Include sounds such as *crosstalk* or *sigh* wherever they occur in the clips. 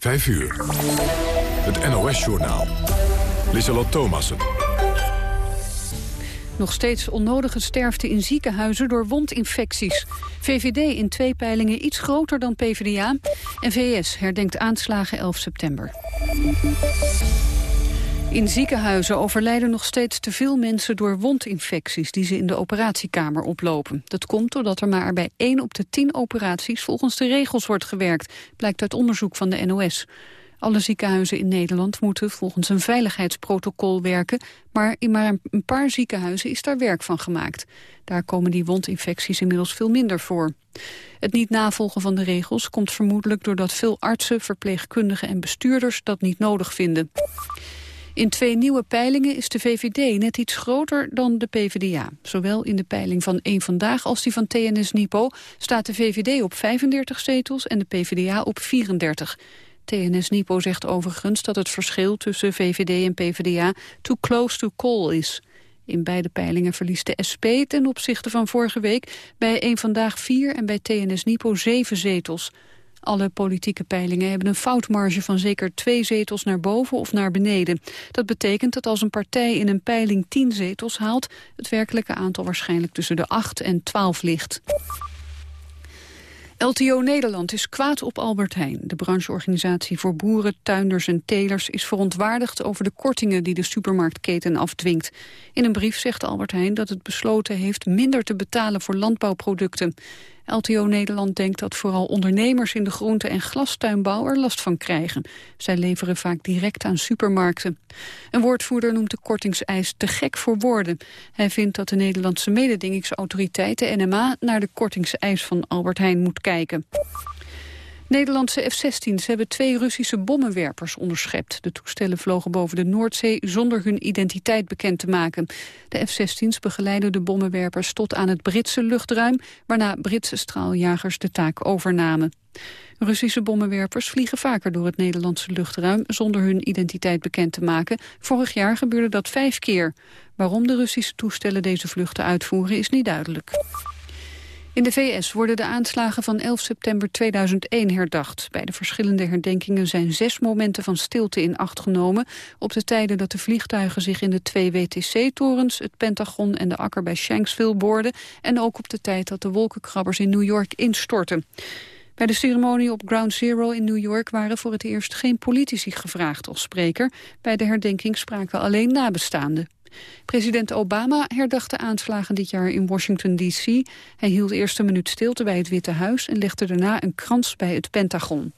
5 uur. Het NOS-journaal. Lissalot Thomassen. Nog steeds onnodige sterfte in ziekenhuizen door wondinfecties. VVD in twee peilingen iets groter dan PvdA. En VS herdenkt aanslagen 11 september. In ziekenhuizen overlijden nog steeds te veel mensen door wondinfecties die ze in de operatiekamer oplopen. Dat komt doordat er maar bij 1 op de 10 operaties volgens de regels wordt gewerkt, blijkt uit onderzoek van de NOS. Alle ziekenhuizen in Nederland moeten volgens een veiligheidsprotocol werken, maar in maar een paar ziekenhuizen is daar werk van gemaakt. Daar komen die wondinfecties inmiddels veel minder voor. Het niet navolgen van de regels komt vermoedelijk doordat veel artsen, verpleegkundigen en bestuurders dat niet nodig vinden. In twee nieuwe peilingen is de VVD net iets groter dan de PvdA. Zowel in de peiling van Eén Vandaag als die van TNS Nipo staat de VVD op 35 zetels en de PvdA op 34. TNS Nipo zegt overigens dat het verschil tussen VVD en PvdA too close to call is. In beide peilingen verliest de SP ten opzichte van vorige week bij Eén Vandaag vier en bij TNS Nipo zeven zetels. Alle politieke peilingen hebben een foutmarge van zeker twee zetels naar boven of naar beneden. Dat betekent dat als een partij in een peiling tien zetels haalt... het werkelijke aantal waarschijnlijk tussen de acht en twaalf ligt. LTO Nederland is kwaad op Albert Heijn. De brancheorganisatie voor boeren, tuinders en telers is verontwaardigd over de kortingen die de supermarktketen afdwingt. In een brief zegt Albert Heijn dat het besloten heeft minder te betalen voor landbouwproducten. LTO Nederland denkt dat vooral ondernemers in de groente- en glastuinbouw er last van krijgen. Zij leveren vaak direct aan supermarkten. Een woordvoerder noemt de kortingseis te gek voor woorden. Hij vindt dat de Nederlandse mededingingsautoriteit, de NMA, naar de kortingseis van Albert Heijn moet kijken. Nederlandse F-16's hebben twee Russische bommenwerpers onderschept. De toestellen vlogen boven de Noordzee zonder hun identiteit bekend te maken. De F-16's begeleiden de bommenwerpers tot aan het Britse luchtruim... waarna Britse straaljagers de taak overnamen. Russische bommenwerpers vliegen vaker door het Nederlandse luchtruim... zonder hun identiteit bekend te maken. Vorig jaar gebeurde dat vijf keer. Waarom de Russische toestellen deze vluchten uitvoeren is niet duidelijk. In de VS worden de aanslagen van 11 september 2001 herdacht. Bij de verschillende herdenkingen zijn zes momenten van stilte in acht genomen... op de tijden dat de vliegtuigen zich in de twee WTC-torens... het Pentagon en de akker bij Shanksville boorden... en ook op de tijd dat de wolkenkrabbers in New York instortten. Bij de ceremonie op Ground Zero in New York waren voor het eerst geen politici gevraagd als spreker. Bij de herdenking spraken alleen nabestaanden. President Obama herdacht de aanslagen dit jaar in Washington D.C. Hij hield eerst een minuut stilte bij het Witte Huis... en legde daarna een krans bij het Pentagon.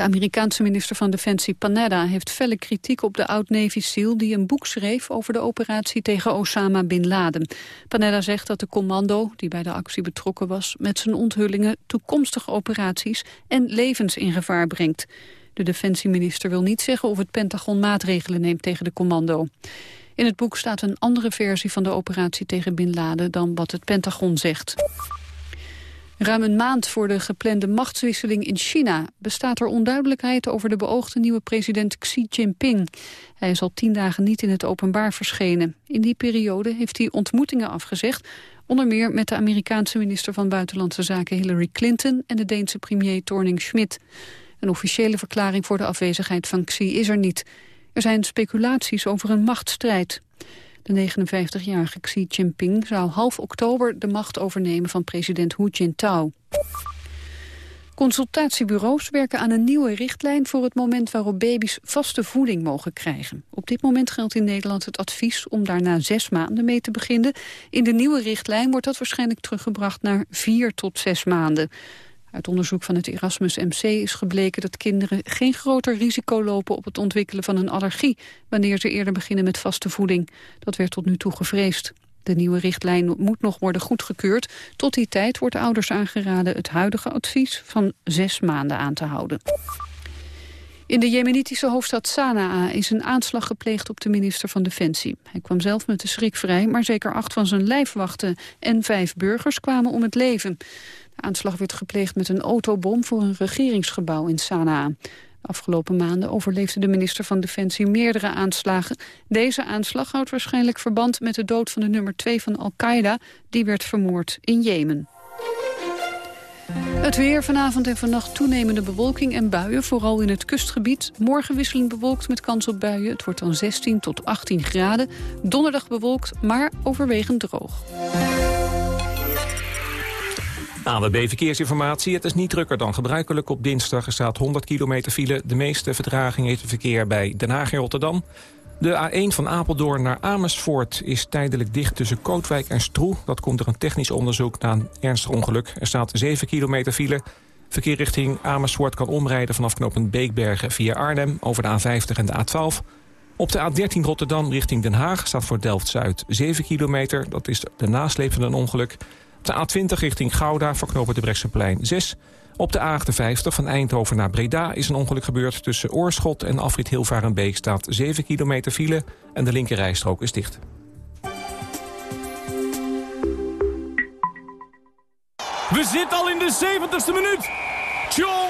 De Amerikaanse minister van Defensie Panetta heeft felle kritiek op de oud-Navy SEAL die een boek schreef over de operatie tegen Osama Bin Laden. Panetta zegt dat de commando, die bij de actie betrokken was, met zijn onthullingen toekomstige operaties en levens in gevaar brengt. De defensieminister wil niet zeggen of het Pentagon maatregelen neemt tegen de commando. In het boek staat een andere versie van de operatie tegen Bin Laden dan wat het Pentagon zegt. Ruim een maand voor de geplande machtswisseling in China bestaat er onduidelijkheid over de beoogde nieuwe president Xi Jinping. Hij is al tien dagen niet in het openbaar verschenen. In die periode heeft hij ontmoetingen afgezegd, onder meer met de Amerikaanse minister van Buitenlandse Zaken Hillary Clinton en de Deense premier Torning Schmidt. Een officiële verklaring voor de afwezigheid van Xi is er niet. Er zijn speculaties over een machtsstrijd. De 59-jarige Xi Jinping zou half oktober de macht overnemen van president Hu Jintao. Consultatiebureaus werken aan een nieuwe richtlijn voor het moment waarop baby's vaste voeding mogen krijgen. Op dit moment geldt in Nederland het advies om daar na zes maanden mee te beginnen. In de nieuwe richtlijn wordt dat waarschijnlijk teruggebracht naar vier tot zes maanden. Uit onderzoek van het Erasmus MC is gebleken dat kinderen geen groter risico lopen op het ontwikkelen van een allergie wanneer ze eerder beginnen met vaste voeding. Dat werd tot nu toe gevreesd. De nieuwe richtlijn moet nog worden goedgekeurd. Tot die tijd wordt ouders aangeraden het huidige advies van zes maanden aan te houden. In de jemenitische hoofdstad Sanaa is een aanslag gepleegd op de minister van Defensie. Hij kwam zelf met de schrik vrij, maar zeker acht van zijn lijfwachten en vijf burgers kwamen om het leven. Aanslag werd gepleegd met een autobom voor een regeringsgebouw in Sanaa. Afgelopen maanden overleefde de minister van Defensie meerdere aanslagen. Deze aanslag houdt waarschijnlijk verband met de dood van de nummer 2 van Al-Qaeda. Die werd vermoord in Jemen. Het weer vanavond en vannacht toenemende bewolking en buien, vooral in het kustgebied. Morgen wisselend bewolkt met kans op buien. Het wordt dan 16 tot 18 graden. Donderdag bewolkt, maar overwegend droog. ANWB Verkeersinformatie. Het is niet drukker dan gebruikelijk op dinsdag. Er staat 100 kilometer file. De meeste vertraging heeft het verkeer bij Den Haag en Rotterdam. De A1 van Apeldoorn naar Amersfoort is tijdelijk dicht tussen Kootwijk en Stroe. Dat komt door een technisch onderzoek na een ernstig ongeluk. Er staat 7 kilometer file. Verkeer richting Amersfoort kan omrijden vanaf knooppunt Beekbergen via Arnhem over de A50 en de A12. Op de A13 Rotterdam richting Den Haag staat voor Delft-Zuid 7 kilometer. Dat is de nasleep van een ongeluk. De A20 richting Gouda voor knooppunt de Brechtseplein 6. Op de A58 van Eindhoven naar Breda is een ongeluk gebeurd... tussen Oorschot en Afrit Hilvarenbeek staat 7 kilometer file... en de linkerrijstrook is dicht. We zitten al in de 70ste minuut. Tjonge,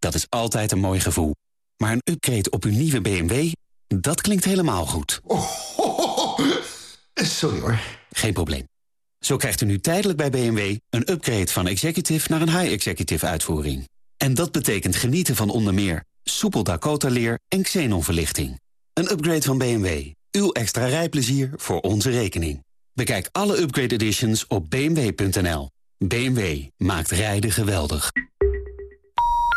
dat is altijd een mooi gevoel. Maar een upgrade op uw nieuwe BMW, dat klinkt helemaal goed. Oh, *laughs* Sorry hoor. Geen probleem. Zo krijgt u nu tijdelijk bij BMW een upgrade van executive naar een high-executive uitvoering. En dat betekent genieten van onder meer soepel Dakota-leer en xenonverlichting. Een upgrade van BMW. Uw extra rijplezier voor onze rekening. Bekijk alle upgrade editions op bmw.nl. BMW maakt rijden geweldig.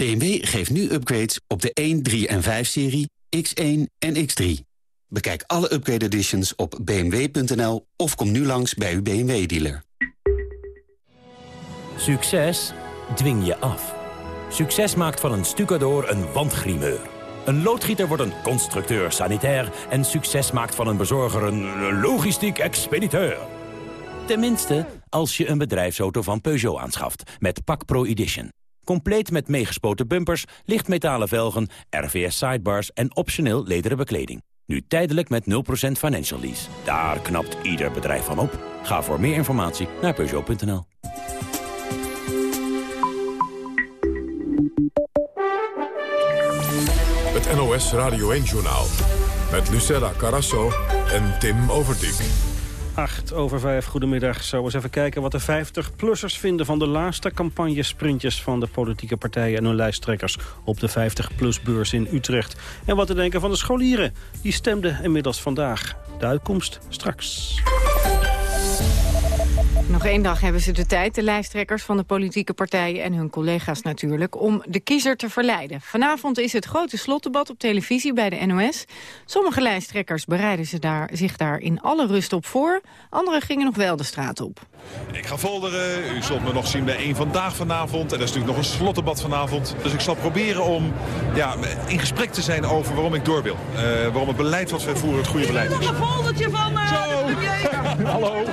BMW geeft nu upgrades op de 1, 3 en 5-serie, X1 en X3. Bekijk alle upgrade editions op bmw.nl of kom nu langs bij uw BMW-dealer. Succes dwing je af. Succes maakt van een stucador een wandgrimeur. Een loodgieter wordt een constructeur sanitair... en succes maakt van een bezorger een logistiek expediteur. Tenminste, als je een bedrijfsauto van Peugeot aanschaft met Pak Pro Edition. Compleet met meegespoten bumpers, lichtmetalen velgen, RVS sidebars en optioneel lederen bekleding. Nu tijdelijk met 0% financial lease. Daar knapt ieder bedrijf van op. Ga voor meer informatie naar Peugeot.nl. Het NOS Radio 1-journaal. Met Lucella Carasso en Tim Overdijk. 8 over 5, goedemiddag. Zo eens even kijken wat de 50-plussers vinden... van de laatste campagnesprintjes van de politieke partijen... en hun lijsttrekkers op de 50-plus-beurs in Utrecht. En wat te denken van de scholieren. Die stemden inmiddels vandaag. De uitkomst straks. Nog één dag hebben ze de tijd, de lijsttrekkers van de politieke partijen en hun collega's natuurlijk, om de kiezer te verleiden. Vanavond is het grote slotdebat op televisie bij de NOS. Sommige lijsttrekkers bereiden ze daar, zich daar in alle rust op voor, anderen gingen nog wel de straat op. Ik ga folderen, u zult me nog zien bij één vandaag vanavond en er is natuurlijk nog een slotdebat vanavond. Dus ik zal proberen om ja, in gesprek te zijn over waarom ik door wil. Uh, waarom het beleid wat wij voeren het goede beleid is. Ik heb nog een foldertje van uh, *laughs* Hallo,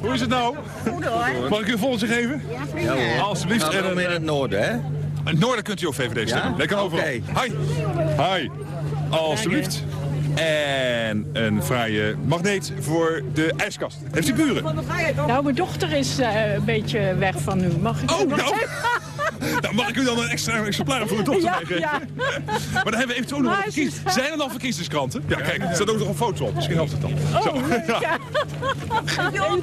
hoe is het nou? Goed hoor. Mag ik u een foldertje geven? Ja, vrienden. Alsjeblieft. Nou, dan in het noorden, hè? In het noorden kunt u ook VVD stemmen. Ja? Lekker overal. Oké. Hi. Hi. Alsjeblieft. En een fraaie magneet voor de ijskast. Heeft u buren? Nou, mijn dochter is uh, een beetje weg van u. Mag ik Oh, nou. Nou, mag ik u dan een extra exemplaar voor uw dochter Ja, meegeven? ja. Maar dan hebben we eventueel nog is- verkiezing. Zijn er nog verkiezingskranten? Ja, kijk, er staat ook nog een foto op. Misschien helpt het dan. Oh, Zo, ja.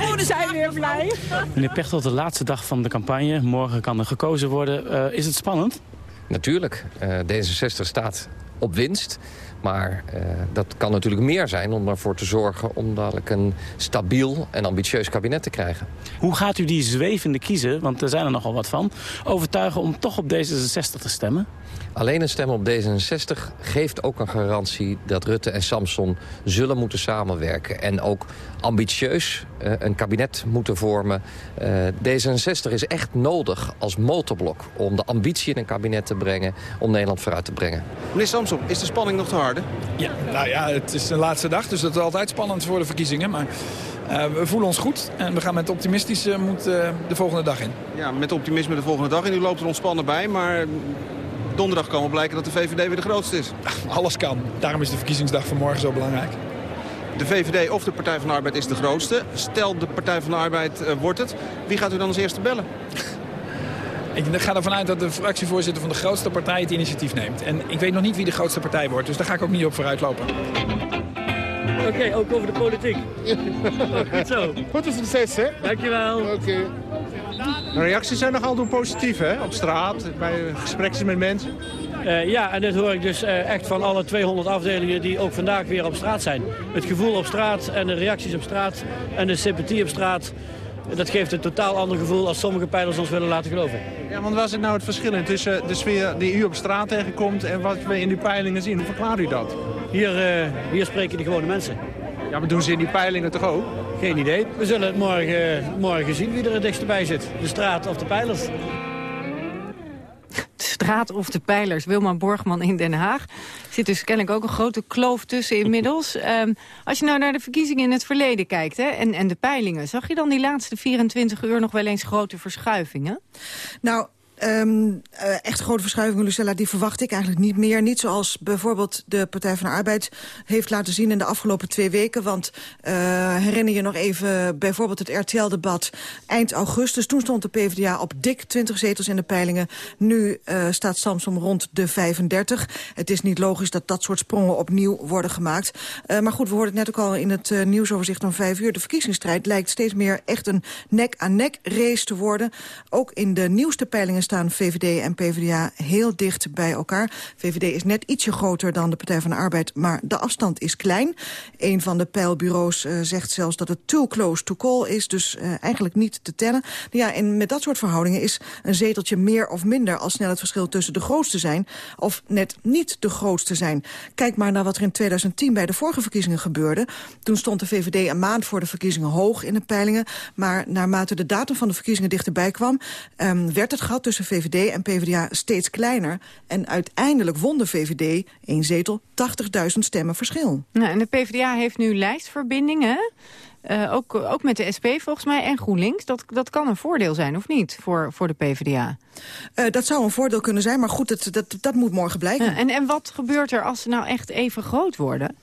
Jullie *laughs* zijn weer blij. Meneer Pechtold, de laatste dag van de campagne. Morgen kan er gekozen worden. Eh, is het spannend? Natuurlijk. Eh, D66 staat op winst. Maar uh, dat kan natuurlijk meer zijn om ervoor te zorgen... om dadelijk een stabiel en ambitieus kabinet te krijgen. Hoe gaat u die zwevende kiezen, want er zijn er nogal wat van... overtuigen om toch op D66 te stemmen? Alleen een stem op D66 geeft ook een garantie dat Rutte en Samson zullen moeten samenwerken. En ook ambitieus uh, een kabinet moeten vormen. Uh, D66 is echt nodig als motorblok om de ambitie in een kabinet te brengen... om Nederland vooruit te brengen. Meneer Samson, is de spanning nog te harde? Ja, nou ja, het is de laatste dag, dus dat is altijd spannend voor de verkiezingen. Maar uh, we voelen ons goed en we gaan met optimistische moed de volgende dag in. Ja, met optimisme de volgende dag in. U loopt er ontspannen bij, maar donderdag kan wel blijken dat de VVD weer de grootste is. Alles kan. Daarom is de verkiezingsdag van morgen zo belangrijk. De VVD of de Partij van de Arbeid is de grootste. Stel de Partij van de Arbeid uh, wordt het. Wie gaat u dan als eerste bellen? Ik ga ervan uit dat de fractievoorzitter van de grootste partij het initiatief neemt. En ik weet nog niet wie de grootste partij wordt, dus daar ga ik ook niet op vooruit lopen. Oké, okay, ook over de politiek. *laughs* oh, goed zo. Goed succes, hè? Dankjewel. Oké. Okay. De reacties zijn nog altijd positief, hè? Op straat, bij gesprekken met mensen. Uh, ja, en dit hoor ik dus uh, echt van alle 200 afdelingen die ook vandaag weer op straat zijn. Het gevoel op straat en de reacties op straat en de sympathie op straat... dat geeft een totaal ander gevoel als sommige pijlers ons willen laten geloven. Ja, want wat is het nou het verschil tussen de sfeer die u op straat tegenkomt... en wat we in die peilingen zien? Hoe verklaart u dat? Hier, uh, hier spreken de gewone mensen. Ja, maar doen ze in die peilingen toch ook? Geen idee. We zullen het morgen, morgen zien wie er het dichtst bij zit. De straat of de pijlers. De straat of de pijlers. Wilma Borgman in Den Haag. Zit dus kennelijk ook een grote kloof tussen inmiddels. Um, *laughs* als je nou naar de verkiezingen in het verleden kijkt hè, en, en de peilingen... zag je dan die laatste 24 uur nog wel eens grote verschuivingen? Nou, Um, uh, echt grote verschuivingen, Lucella, die verwacht ik eigenlijk niet meer. Niet zoals bijvoorbeeld de Partij van de Arbeid heeft laten zien in de afgelopen twee weken. Want uh, herinner je nog even bijvoorbeeld het RTL-debat eind augustus. Toen stond de PvdA op dik 20 zetels in de peilingen. Nu uh, staat Samsom rond de 35. Het is niet logisch dat dat soort sprongen opnieuw worden gemaakt. Maar goed, we hoorden het net ook al in het nieuwsoverzicht om vijf uur. De verkiezingsstrijd lijkt steeds meer echt een nek-aan-nek -nek race te worden. Ook in de nieuwste peilingen VVD en PvdA heel dicht bij elkaar. VVD is net ietsje groter dan de Partij van de Arbeid, maar de afstand is klein. Een van de peilbureaus uh, zegt zelfs dat het too close to call is, dus uh, eigenlijk niet te tellen. Ja, en met dat soort verhoudingen is een zeteltje meer of minder... al snel het verschil tussen de grootste zijn of net niet de grootste zijn. Kijk maar naar wat er in 2010 bij de vorige verkiezingen gebeurde. Toen stond de VVD een maand voor de verkiezingen hoog in de peilingen. Maar naarmate de datum van de verkiezingen dichterbij kwam... Um, werd het gat tussen VVD en PvdA steeds kleiner. En uiteindelijk won de VVD, één zetel, 80.000 stemmen verschil. Nou, en de PvdA heeft nu lijstverbindingen. Uh, ook, ook met de SP volgens mij en GroenLinks. Dat, dat kan een voordeel zijn, of niet, voor, voor de PvdA? Uh, dat zou een voordeel kunnen zijn, maar goed, dat, dat, dat moet morgen blijken. Uh, en, en wat gebeurt er als ze nou echt even groot worden?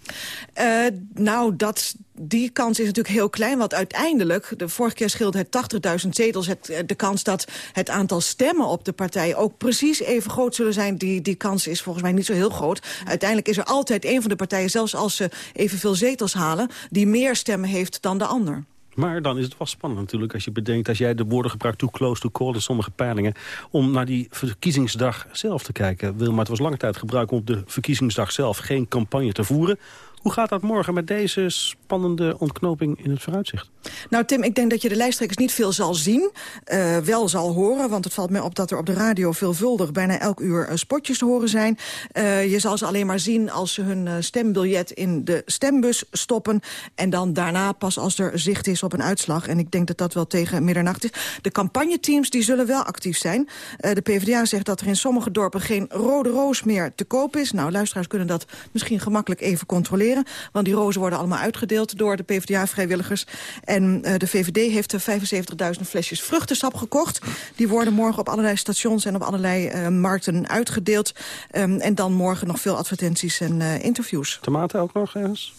nou, dat, die kans is natuurlijk heel klein, want uiteindelijk... de vorige keer scheelde het 80.000 zetels. Het, de kans dat het aantal stemmen op de partij ook precies even groot zullen zijn... die, die kans is volgens mij niet zo heel groot. Uiteindelijk is er altijd een van de partijen, zelfs als ze evenveel zetels halen... die meer stemmen heeft dan de ander. Maar dan is het wel spannend natuurlijk als je bedenkt... als jij de woorden gebruikt too close to call in sommige peilingen... om naar die verkiezingsdag zelf te kijken. Wil, maar het was lange tijd gebruikt om op de verkiezingsdag zelf geen campagne te voeren. Hoe gaat dat morgen met deze spannende ontknoping in het vooruitzicht? Nou Tim, ik denk dat je de lijsttrekkers niet veel zal zien. Uh, wel zal horen, want het valt mij op dat er op de radio veelvuldig... bijna elk uur uh, spotjes te horen zijn. Uh, je zal ze alleen maar zien als ze hun stembiljet in de stembus stoppen... en dan daarna pas als er zicht is op een uitslag. En ik denk dat dat wel tegen middernacht is. De campagneteams die zullen wel actief zijn. de PvdA zegt dat er in sommige dorpen geen rode roos meer te koop is. Nou, luisteraars kunnen dat misschien gemakkelijk even controleren want die rozen worden allemaal uitgedeeld door de PvdA-vrijwilligers. En uh, de VVD heeft 75.000 flesjes vruchtensap gekocht. Die worden morgen op allerlei stations en op allerlei uh, markten uitgedeeld. Um, en dan morgen nog veel advertenties en interviews. Tomaten ook nog ergens?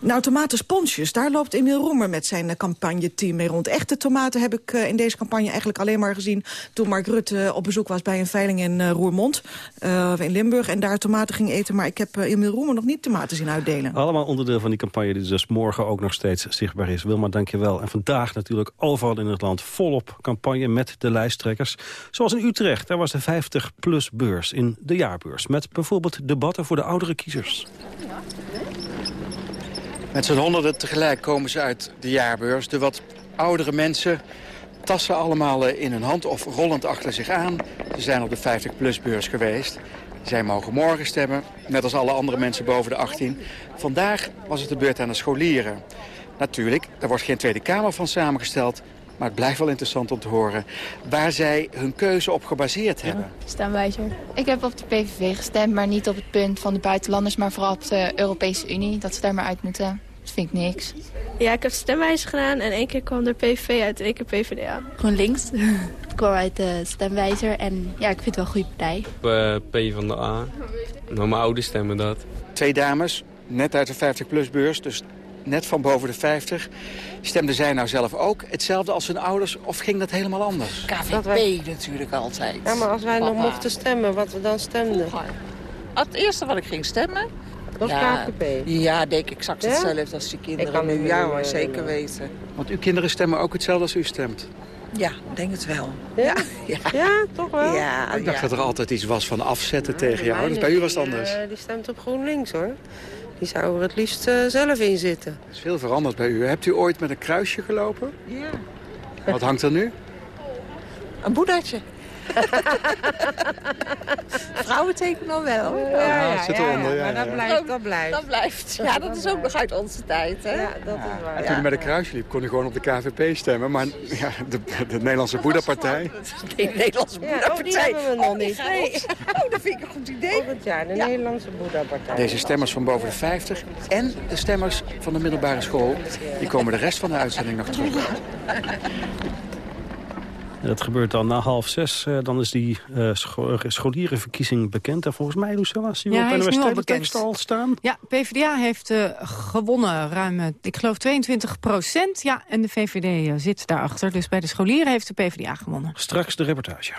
Nou, tomatensponsjes, daar loopt Emiel Roemer met zijn uh, campagneteam mee rond. Echte tomaten heb ik uh, in deze campagne eigenlijk alleen maar gezien... toen Mark Rutte op bezoek was bij een veiling in uh, Roermond, in Limburg... en daar tomaten ging eten, maar ik heb Emiel Roemer nog niet tomaten zien uitdelen. Allemaal onderdeel van die campagne die dus morgen ook nog steeds zichtbaar is. Wilma, dank je wel. En vandaag natuurlijk overal in het land volop campagne met de lijsttrekkers. Zoals in Utrecht, daar was de 50-plus-beurs in de jaarbeurs... met bijvoorbeeld debatten voor de oudere kiezers. Met z'n honderden tegelijk komen ze uit de jaarbeurs. De wat oudere mensen tassen allemaal eh, in hun hand of rollend achter zich aan. Ze zijn op de 50-plus-beurs geweest. Zij mogen morgen stemmen, net als alle andere mensen boven de 18. Vandaag was het de beurt aan de scholieren. Natuurlijk, daar wordt geen Tweede Kamer van samengesteld... maar het blijft wel interessant om te horen waar zij hun keuze op gebaseerd hebben. Stemwijzer. Ik heb op de PVV gestemd, maar niet op het punt van de buitenlanders... maar vooral op de Europese Unie, dat ze daar maar uit moeten. Dat vind ik niks. Ja, ik heb stemwijzer gedaan en één keer kwam er PVV uit en één keer PvdA. Gewoon links. *laughs* ik kwam uit de stemwijzer en ja, ik vind het wel een goede partij. Uh, P van de A. Nou, mijn ouders stemmen dat. Twee dames, net uit de 50-plus-beurs, dus net van boven de 50. Stemden zij nou zelf ook hetzelfde als hun ouders of ging dat helemaal anders? KVP wij... natuurlijk altijd. Ja, maar als wij Papa. nog mochten stemmen, wat we dan stemden? Het eerste wat ik ging stemmen... Was ja, KVP? Ja, denk ik exact hetzelfde als je kinderen kan nu. Ja hoor, zeker weten. Want uw kinderen stemmen ook hetzelfde als u stemt? Ja, denk het wel. Ja, ja. ja toch wel? Ja, ik dacht ja. dat er altijd iets was van afzetten tegen je ouders. Bij u was het anders. Die, uh, die stemt op GroenLinks hoor. Die zou er het liefst uh, zelf in zitten. Er is veel veranderd bij u. Hebt u ooit met een kruisje gelopen? Ja. Wat hangt er nu? Een boeddhatje. *laughs* Vrouwenteken dan wel. Ja, ja, ja, zit eronder, ja, maar dat ja. blijft, dat blijft. Dat blijft. Ja, dat is ook nog uit onze tijd, hè? Ja, dat is waar. En toen u met een kruisje liep, kon u gewoon op de KVP stemmen. Maar *laughs* ja, de, de Nederlandse Boeddha-partij... De Nederlandse Boeddha-partij. oh, die hebben we nog niet. Nee. *laughs* Oh, dat vind ik een goed idee. Volgend jaar, de Nederlandse Boeddha-partij. Deze stemmers van boven de 50 en de stemmers van de middelbare school... die komen de rest van de uitzending nog terug. Dat gebeurt dan na half zes. Uh, dan is die uh, scho scholierenverkiezing bekend. En volgens mij, Lucella, zie je ja, op de tekst al staan? Ja, PvdA heeft uh, gewonnen. Ruim, ik geloof 22 procent. Ja, en de VVD zit daarachter. Dus bij de scholieren heeft de PvdA gewonnen. Straks de reportage.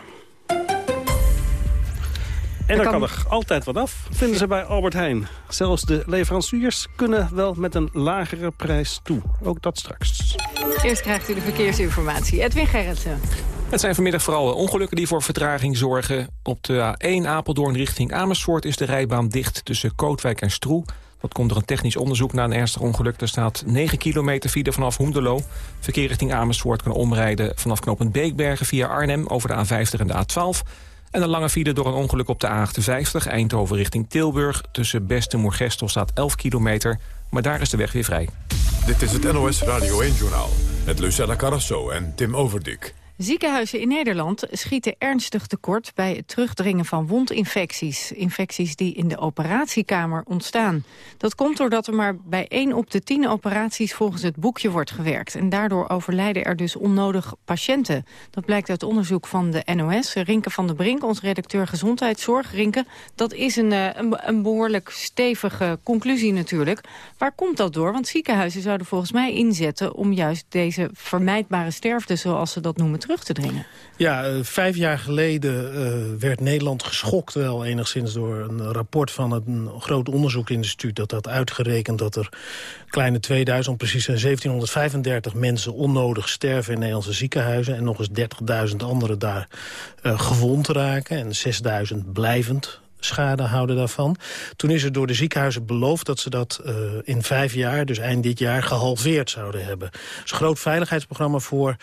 En dan kan... kan er altijd wat af, vinden ze bij Albert Heijn. Zelfs de leveranciers kunnen wel met een lagere prijs toe. Ook dat straks. Eerst krijgt u de verkeersinformatie. Edwin Gerritsen. Het zijn vanmiddag vooral ongelukken die voor vertraging zorgen. Op de A1 Apeldoorn richting Amersfoort is de rijbaan dicht tussen Kootwijk en Stroe. Dat komt door een technisch onderzoek na een ernstig ongeluk. Er staat 9 kilometer file vanaf Hoenderloo. Verkeer richting Amersfoort kan omrijden vanaf knooppunt Beekbergen via Arnhem over de A50 en de A12... En een lange file door een ongeluk op de A58 Eindhoven richting Tilburg. Tussen Best en Moergestel staat 11 kilometer, maar daar is de weg weer vrij. Dit is het NOS Radio 1-journaal met Lucella Carrasso en Tim Overdik. Ziekenhuizen in Nederland schieten ernstig tekort bij het terugdringen van wondinfecties. Infecties die in de operatiekamer ontstaan. Dat komt doordat er maar bij 1 op de 10 operaties volgens het boekje wordt gewerkt. En daardoor overlijden er dus onnodig patiënten. Dat blijkt uit onderzoek van de NOS. Rinke van der Brink, ons redacteur Gezondheidszorg. Rinke, dat is een, een, een behoorlijk stevige conclusie natuurlijk. Waar komt dat door? Want ziekenhuizen zouden volgens mij inzetten om juist deze vermijdbare sterfte, zoals ze dat noemen, terug te dringen. Ja, uh, vijf jaar geleden uh, werd Nederland geschokt wel enigszins door een rapport van een groot onderzoekinstituut dat had uitgerekend dat er kleine 2000, precies 1735 mensen onnodig sterven in Nederlandse ziekenhuizen en nog eens 30.000 anderen daar gewond raken en 6000 blijvend schade houden daarvan. Toen is er door de ziekenhuizen beloofd dat ze dat uh, in vijf jaar, dus eind dit jaar, gehalveerd zouden hebben. Er is een groot veiligheidsprogramma voor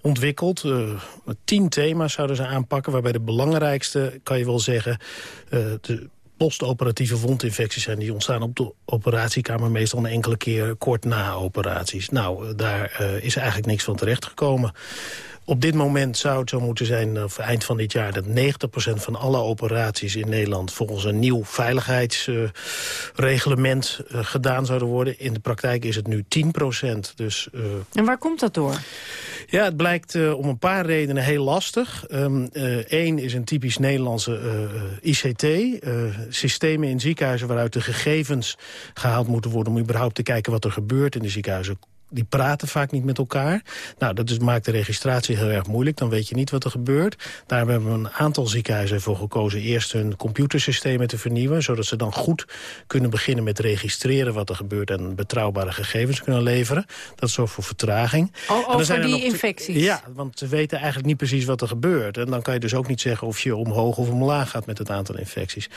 ontwikkeld. Uh, tien thema's zouden ze aanpakken, waarbij de belangrijkste, kan je wel zeggen, uh, de postoperatieve wondinfecties zijn. Die ontstaan op de operatiekamer meestal een enkele keer kort na operaties. Nou, daar is eigenlijk niks van terechtgekomen. Op dit moment zou het zo moeten zijn, of eind van dit jaar... dat 90% van alle operaties in Nederland volgens een nieuw veiligheidsreglement uh, gedaan zouden worden. In de praktijk is het nu 10%. Dus, uh... En waar komt dat door? Ja, het blijkt om een paar redenen heel lastig. Eén um, is een typisch Nederlandse ICT. systemen in ziekenhuizen waaruit de gegevens gehaald moeten worden... om überhaupt te kijken wat er gebeurt in de ziekenhuizen die praten vaak niet met elkaar. Nou, dat is, maakt de registratie heel erg moeilijk. Dan weet je niet wat er gebeurt. Daar hebben we een aantal ziekenhuizen voor gekozen... eerst hun computersystemen te vernieuwen... zodat ze dan goed kunnen beginnen met registreren wat er gebeurt... en betrouwbare gegevens kunnen leveren. Dat zorgt voor vertraging. O, over zijn die infecties? Ja, want ze weten eigenlijk niet precies wat er gebeurt. En dan kan je dus ook niet zeggen of je omhoog of omlaag gaat... met het aantal infecties.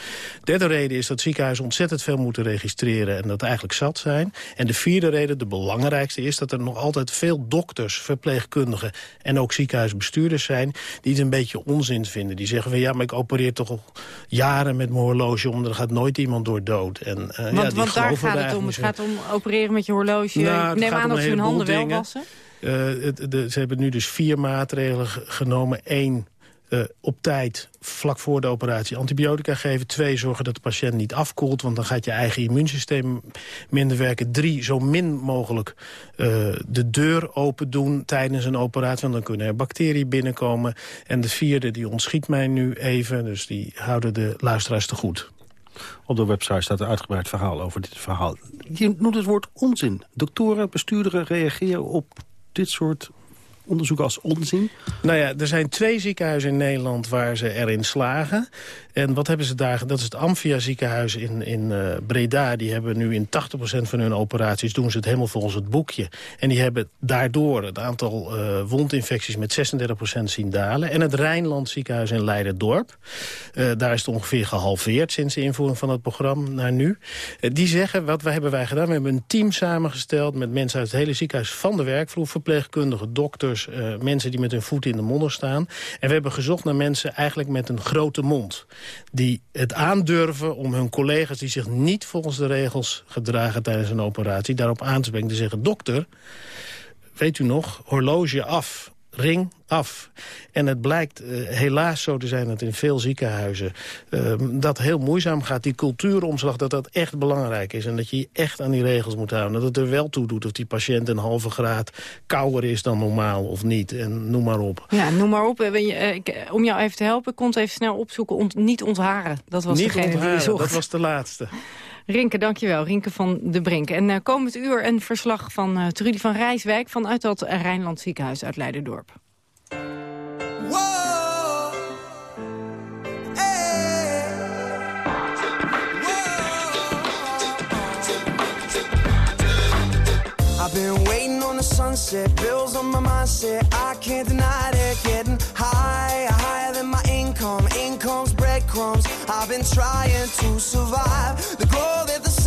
Derde reden is dat ziekenhuizen ontzettend veel moeten registreren... en dat eigenlijk zat zijn. En de vierde reden, de belangrijkste is dat er nog altijd veel dokters, verpleegkundigen... en ook ziekenhuisbestuurders zijn die het een beetje onzin vinden. Die zeggen van ja, maar ik opereer toch al jaren met mijn horloge om... er gaat nooit iemand door dood. En, uh, want, ja, die want daar gaat het om. Het gaat om opereren met je horloge. Nou, ik neem aan dat ze hun handen dingen. wel wassen. Uh, het, de, ze hebben nu dus vier maatregelen genomen. Eén, uh, op tijd, vlak voor de operatie, antibiotica geven. Twee, zorgen dat de patiënt niet afkoelt, want dan gaat je eigen immuunsysteem minder werken. Drie, zo min mogelijk uh, de deur open doen tijdens een operatie, want dan kunnen er bacteriën binnenkomen. En de vierde, die ontschiet mij nu even, dus die houden de luisteraars te goed. Op de website staat een uitgebreid verhaal over dit verhaal. Je noemt het woord onzin. Doktoren, bestuurderen reageren op dit soort onderzoek als onzin? Nou ja, er zijn twee ziekenhuizen in Nederland waar ze erin slagen. En wat hebben ze daar? Dat is het Amphia ziekenhuis in, in uh, Breda. Die hebben nu in 80% van hun operaties doen ze het helemaal volgens het boekje. En die hebben daardoor het aantal uh, wondinfecties met 36% zien dalen. En het Rijnland ziekenhuis in Leiden-Dorp. Uh, daar is het ongeveer gehalveerd sinds de invoering van het programma naar nu. die zeggen, wat hebben wij gedaan? We hebben een team samengesteld met mensen uit het hele ziekenhuis van de werkvloer. Verpleegkundigen, dokters, mensen die met hun voeten in de modder staan. En we hebben gezocht naar mensen eigenlijk met een grote mond die het aandurven om hun collega's... die zich niet volgens de regels gedragen tijdens een operatie... daarop aan te spreken. Te zeggen, dokter, weet u nog, horloge af ring af. En het blijkt uh, helaas zo te zijn dat in veel ziekenhuizen... Uh, dat heel moeizaam gaat. Die cultuuromslag, dat dat echt belangrijk is. En dat je je echt aan die regels moet houden. Dat het er wel toe doet of die patiënt een halve graad kouder is dan normaal of niet. En noem maar op. Ja, noem maar op. Eh, om jou even te helpen, kon het even snel opzoeken. Ont, niet ontharen. Dat was niet degene ontharen, die je dat was de laatste. *laughs* Rinke, dankjewel. Rinke van de Brink. En uh, komend uur een verslag van uh, Trudy van Rijswijk... vanuit dat Rijnland ziekenhuis uit Leiderdorp. I've been waiting on the sunset, bills on my mindset. I can't deny it, getting higher, higher than my income. Income's breadcrumbs. I've been trying to survive.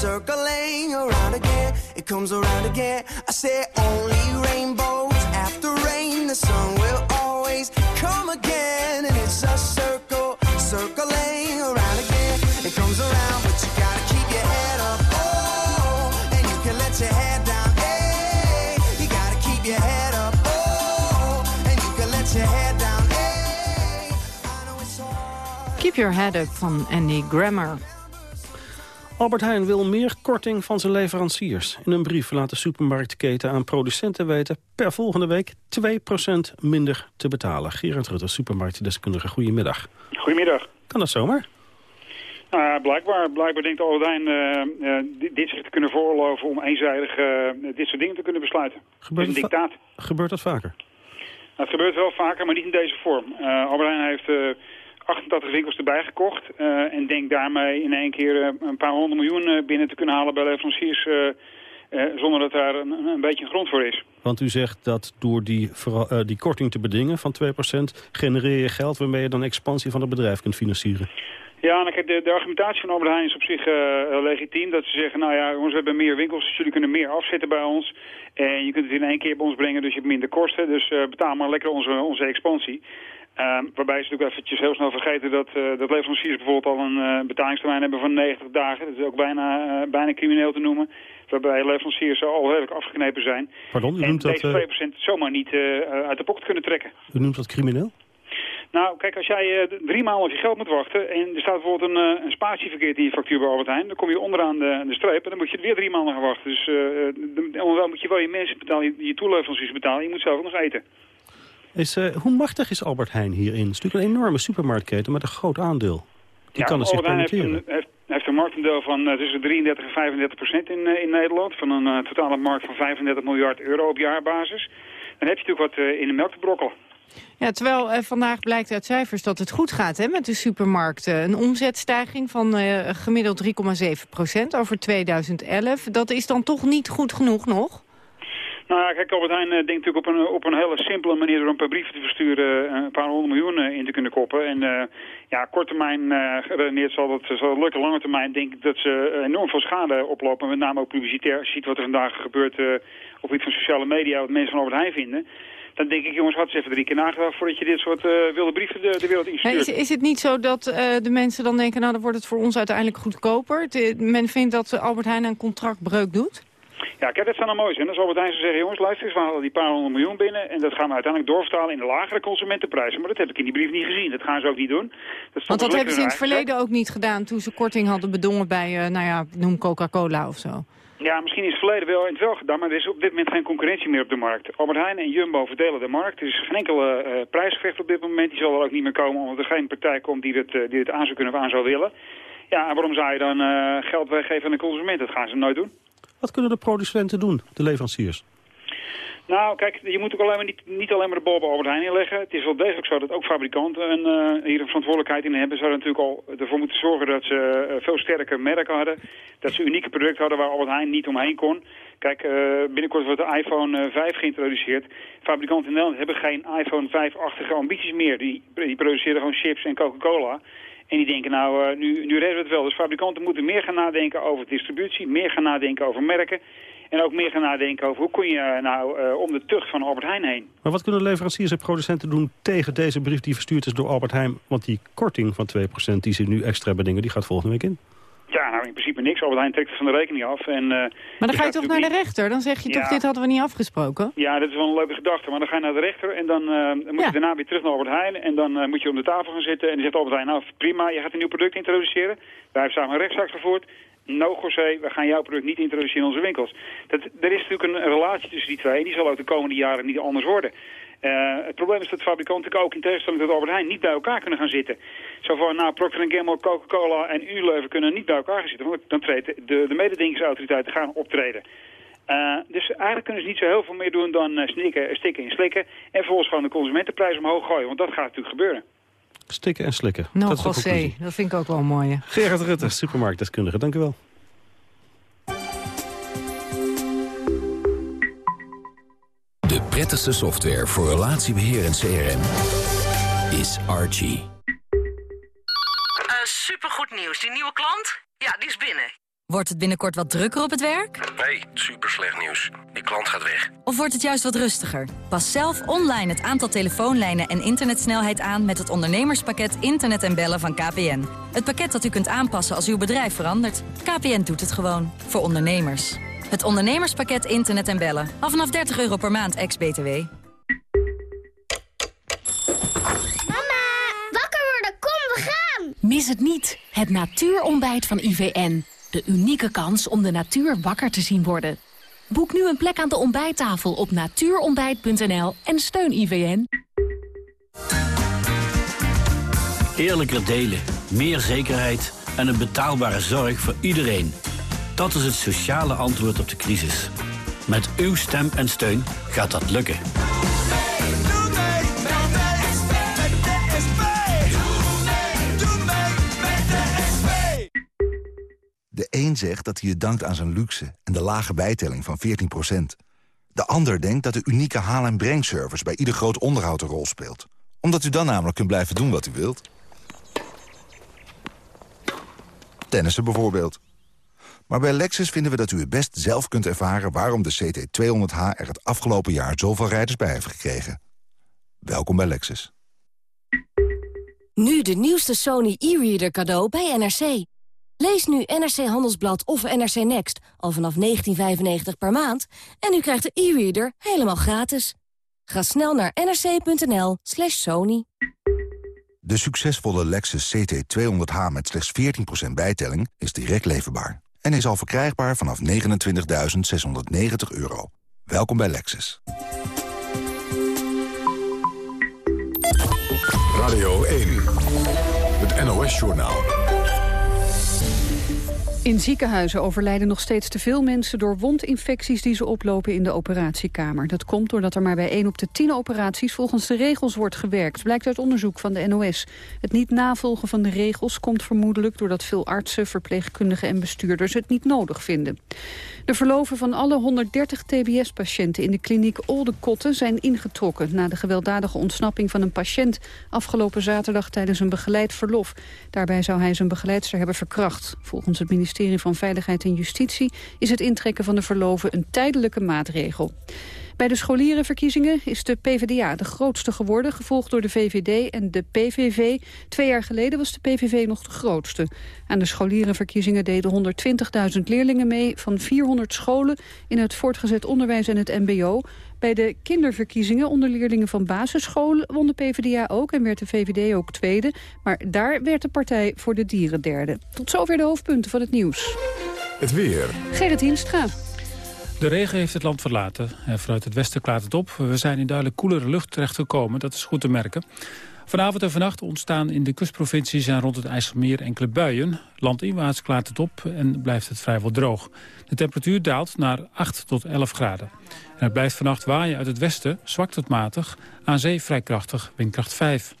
circling around again. It comes around again. I say only rainbows after rain. The sun will always come again, and it's a circle circling around again. It comes around, but you gotta keep your head up. Oh, and you can let your head down. Hey, you gotta keep your head up. Oh, and you. Keep Your Head Up van Andy Grammer. Albert Heijn wil meer korting van zijn leveranciers. In een brief laat de supermarktketen aan producenten weten... per volgende week 2% minder te betalen. Gerard Rutte, supermarktdeskundige, goedemiddag. Goedemiddag. Kan dat zomaar? Nou, blijkbaar, blijkbaar denkt Albert Heijn eh, eh, dit, dit zich te kunnen veroorloven... om eenzijdig eh, dit soort dingen te kunnen besluiten. Gebeurt een dictaat. Gebeurt dat vaker? Nou, het gebeurt wel vaker, maar niet in deze vorm. Albert Heijn heeft 88 winkels erbij gekocht... eh, en denkt daarmee in één keer eh, een paar honderd miljoen eh, binnen te kunnen halen bij leveranciers... zonder dat daar een, een beetje een grond voor is. Want u zegt dat door die, die korting te bedingen van 2%... genereer je geld waarmee je dan expansie van het bedrijf kunt financieren. Ja, nou, kijk, de, de argumentatie van Albert Heijn is op zich eh, legitiem. Dat ze zeggen, nou ja, jongens, we hebben meer winkels, dus jullie kunnen meer afzetten bij ons. En je kunt het in één keer bij ons brengen, dus je hebt minder kosten. Dus betaal maar lekker onze, onze expansie. Ehm, waarbij ze natuurlijk eventjes heel snel vergeten dat, eh, dat leveranciers bijvoorbeeld al een eh, betalingstermijn hebben van 90 dagen. Dat is ook bijna, eh, bijna crimineel te noemen. Waarbij leveranciers al redelijk afgeknepen zijn. Pardon, u en noemt dat, deze eh, 2% zomaar niet uit de pocket kunnen trekken. U noemt dat crimineel? Nou, kijk, als jij drie maanden op je geld moet wachten... en er staat bijvoorbeeld een, een spatie verkeerd in je factuur bij Albert Heijn... dan kom je onderaan de, de streep en dan moet je weer drie maanden gaan wachten. Dus onderwijl moet je wel je mensen betalen, je, je toeleveranciers betalen... je moet zelf ook nog eten. Is, eh, hoe machtig is Albert Heijn hierin? Het is natuurlijk een enorme supermarktketen met een groot aandeel. Die Ja, kan het zich Albert Heijn heeft permitteren. een, heeft, heeft een marktaandeel van eh, tussen 33 en 35 procent in, eh, in Nederland... van een totale markt van 35 miljard euro op jaarbasis. Dan heb je natuurlijk wat in de melk te brokkelen. Ja, terwijl vandaag blijkt uit cijfers dat het goed gaat hè, met de supermarkten. Een omzetstijging van eh, gemiddeld 3,7 procent over 2011. Dat is dan toch niet goed genoeg nog? Nou ja, kijk, Albert Heijn eh, denkt natuurlijk op een, op een hele simpele manier door een paar brieven te versturen eh, een paar honderd miljoen eh, in te kunnen koppen. En eh, ja, kort termijn eh geredeneerd zal dat, zal lukken. Lange termijn denk ik dat ze enorm veel schade oplopen. Met name ook publicitair. Ziet wat er vandaag gebeurt eh, op iets van sociale media, wat mensen van Albert Heijn vinden. Dan denk ik, jongens, had eens even drie keer nagedacht voordat je dit soort wilde brieven de, de wereld instuurt. is, is het niet zo dat de mensen dan denken, nou dan wordt het voor ons uiteindelijk goedkoper? Men vindt dat Albert Heijn een contractbreuk doet? Ja, kijk, dat zou nou mooi zijn. Dan zal Albert Heijn zeggen, jongens, luister eens, we halen die paar honderd miljoen binnen... en dat gaan we uiteindelijk doorvertalen in de lagere consumentenprijzen. Maar dat heb ik in die brief niet gezien. Dat gaan ze ook niet doen. Dat Want dat hebben ze in het verleden ook niet gedaan toen ze korting hadden bedongen bij, eh, nou ja, noem Coca-Cola of zo. Ja, misschien is het verleden wel in het wel gedaan, maar er is op dit moment geen concurrentie meer op de markt. Albert Heijn en Jumbo verdelen de markt. Er is geen enkele eh, prijsgevecht op dit moment. Die zal er ook niet meer komen, omdat er geen partij komt die het, eh, die het aan zou kunnen of aan zou willen. Ja, en waarom zou je dan geld weggeven aan de consument? Dat gaan ze nooit doen. Wat kunnen de producenten doen, de leveranciers? Nou, kijk, je moet ook alleen maar niet, alleen maar de bal bij Albert Heijn inleggen. Het is wel degelijk zo dat ook fabrikanten een, eh, hier een verantwoordelijkheid in hebben. Zouden natuurlijk al ervoor moeten zorgen dat ze eh, veel sterker merken hadden. Dat ze unieke producten hadden waar Albert Heijn niet omheen kon. Kijk, eh, binnenkort wordt de iPhone eh, 5 geïntroduceerd. Fabrikanten in Nederland hebben geen iPhone 5-achtige ambities meer. Die, die produceren gewoon chips en Coca-Cola. En die denken, nou, eh, nu, nu we het wel. Dus fabrikanten moeten meer gaan nadenken over distributie, meer gaan nadenken over merken. En ook meer gaan nadenken over hoe kun je eh, nou eh, om de tucht van Albert Heijn heen. Maar wat kunnen leveranciers en producenten doen tegen deze brief die verstuurd is door Albert Heijn? Want die korting van 2% die ze nu extra bedingen, die gaat volgende week in. Ja, nou in principe niks. Albert Heijn trekt het van de rekening af. En, eh, Maar dan ga je toch naar de rechter? Dan zeg je toch, dit hadden we niet afgesproken? Ja, dat is wel een leuke gedachte. Maar dan ga je naar de rechter en dan, eh, dan moet je daarna weer terug naar Albert Heijn. En dan eh, moet je om de tafel gaan zitten. En dan zegt Albert Heijn, nou prima, je gaat een nieuw product introduceren. Wij hebben samen een rechtszaak gevoerd. No, José, we gaan jouw product niet introduceren in onze winkels. Dat, er is natuurlijk een, een relatie tussen die twee. En die zal ook de komende jaren niet anders worden. Eh, het probleem is dat fabrikanten ook in tegenstelling tot Albert Heijn niet bij elkaar kunnen gaan zitten. Zo van, nou, Procter Gamble, Coca-Cola en Unilever kunnen niet bij elkaar gaan zitten. Want dan treedt de, de mededingingsautoriteiten gaan optreden. Eh, dus eigenlijk kunnen ze niet zo heel veel meer doen dan eh, snikken, stikken en slikken. En vervolgens gewoon de consumentenprijs omhoog gooien. Want dat gaat natuurlijk gebeuren. Stikken en slikken. Nou, dat José, dat vind ik ook wel mooi. hè. Gerard Rutte, supermarktdeskundige, dank u wel. De prettigste software voor relatiebeheer en CRM is Archie. Eh supergoed nieuws. Die nieuwe klant? Ja, die is binnen. Wordt het binnenkort wat drukker op het werk? Nee, super slecht nieuws. Die klant gaat weg. Of wordt het juist wat rustiger? Pas zelf online het aantal telefoonlijnen en internetsnelheid aan... met het ondernemerspakket Internet en Bellen van KPN. Het pakket dat u kunt aanpassen als uw bedrijf verandert. KPN doet het gewoon. Voor ondernemers. Het ondernemerspakket Internet en Bellen. Al vanaf 30 euro per maand, ex-BTW. Mama, wakker worden, kom, we gaan! Mis het niet, het natuurontbijt van IVN. De unieke kans om de natuur wakker te zien worden. Boek nu een plek aan de ontbijttafel op natuurontbijt.nl en steun IVN. Eerlijker delen, meer zekerheid en een betaalbare zorg voor iedereen. Dat is het sociale antwoord op de crisis. Met uw stem en steun gaat dat lukken. De een zegt dat hij je dankt aan zijn luxe en de lage bijtelling van 14%. De ander denkt dat de unieke haal- en brengservice bij ieder groot onderhoud een rol speelt. Omdat u dan namelijk kunt blijven doen wat u wilt. Tennissen bijvoorbeeld. Maar bij Lexus vinden we dat u het best zelf kunt ervaren... waarom de CT200H er het afgelopen jaar zoveel rijders bij heeft gekregen. Welkom bij Lexus. Nu de nieuwste Sony e-reader cadeau bij NRC. Lees nu NRC Handelsblad of NRC Next al vanaf 19,95 per maand... en u krijgt de e-reader helemaal gratis. Ga snel naar nrc.nl slash sony. De succesvolle Lexus CT200H met slechts 14% bijtelling is direct leverbaar. En is al verkrijgbaar vanaf 29.690 euro. Welkom bij Lexus. Radio 1, het NOS-journaal. In ziekenhuizen overlijden nog steeds te veel mensen door wondinfecties die ze oplopen in de operatiekamer. Dat komt doordat er maar bij 1 op de 10 operaties volgens de regels wordt gewerkt, blijkt uit onderzoek van de NOS. Het niet navolgen van de regels komt vermoedelijk doordat veel artsen, verpleegkundigen en bestuurders het niet nodig vinden. De verloven van alle 130 TBS-patiënten in de kliniek Oldekotten zijn ingetrokken na de gewelddadige ontsnapping van een patiënt afgelopen zaterdag tijdens een begeleid verlof. Daarbij zou hij zijn begeleidster hebben verkracht. Volgens het ministerie van Veiligheid en Justitie is het intrekken van de verloven een tijdelijke maatregel. Bij de scholierenverkiezingen is de PvdA de grootste geworden, gevolgd door de VVD en de PVV. Twee jaar geleden was de PVV nog de grootste. Aan de scholierenverkiezingen deden 120.000 leerlingen mee van 400 scholen in het voortgezet onderwijs en het mbo. Bij de kinderverkiezingen onder leerlingen van basisscholen won de PvdA ook en werd de VVD ook tweede. Maar daar werd de partij voor de dieren derde. Tot zover de hoofdpunten van het nieuws. Het weer. Gerrit Hienstra. De regen heeft het land verlaten en vanuit het westen klaart het op. We zijn in duidelijk koelere lucht terechtgekomen, dat is goed te merken. Vanavond en vannacht ontstaan in de kustprovincies en rond het IJsselmeer enkele buien. Landinwaarts klaart het op en blijft het vrijwel droog. De temperatuur daalt naar 8 tot 11 graden. En het blijft vannacht waaien uit het westen, zwak tot matig, aan zee vrij krachtig, windkracht 5.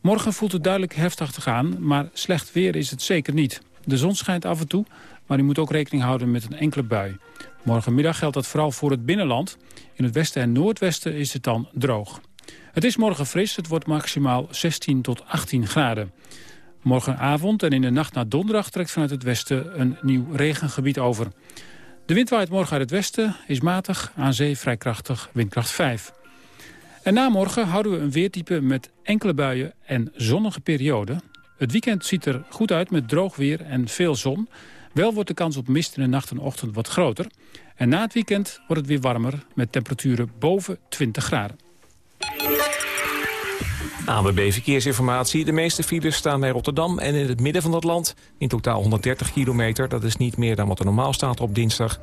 Morgen voelt het duidelijk herfstachtig aan, maar slecht weer is het zeker niet. De zon schijnt af en toe, maar u moet ook rekening houden met een enkele bui. Morgenmiddag geldt dat vooral voor het binnenland. In het westen en noordwesten is het dan droog. Het is morgen fris, het wordt maximaal 16 tot 18 graden. Morgenavond en in de nacht naar donderdag trekt vanuit het westen een nieuw regengebied over. De wind waait morgen uit het westen, is matig, aan zee vrij krachtig, windkracht 5. En na morgen houden we een weertype met enkele buien en zonnige perioden. Het weekend ziet er goed uit met droog weer en veel zon. Wel wordt de kans op mist in de nacht en ochtend wat groter. En na het weekend wordt het weer warmer met temperaturen boven 20 graden. ANWB Verkeersinformatie. De meeste files staan bij Rotterdam en in het midden van het land. In totaal 130 kilometer. Dat is niet meer dan wat er normaal staat op dinsdag.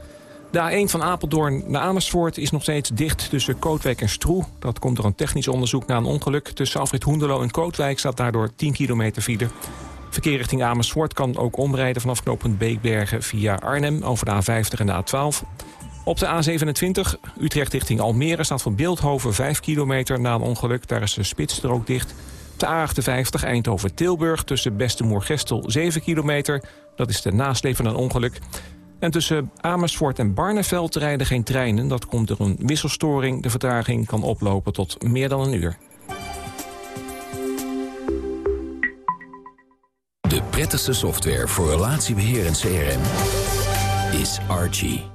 De A1 van Apeldoorn naar Amersfoort is nog steeds dicht tussen Kootwijk en Stroe. Dat komt door een technisch onderzoek na een ongeluk. Tussen Alfred Hoenderlo en Kootwijk staat daardoor 10 kilometer file. Verkeer richting Amersfoort kan ook omrijden vanaf knooppunt Beekbergen via Arnhem over de A50 en de A12. Op de A27 Utrecht richting Almere staat voor Beeldhoven 5 kilometer na een ongeluk. Daar is de spitsstrook dicht. De A58 Eindhoven-Tilburg tussen Bestemoer-Gestel 7 kilometer. Dat is de nasleep van een ongeluk. En tussen Amersfoort en Barneveld rijden geen treinen. Dat komt door een wisselstoring. De vertraging kan oplopen tot meer dan een uur. De prettigste software voor relatiebeheer en CRM is Archie.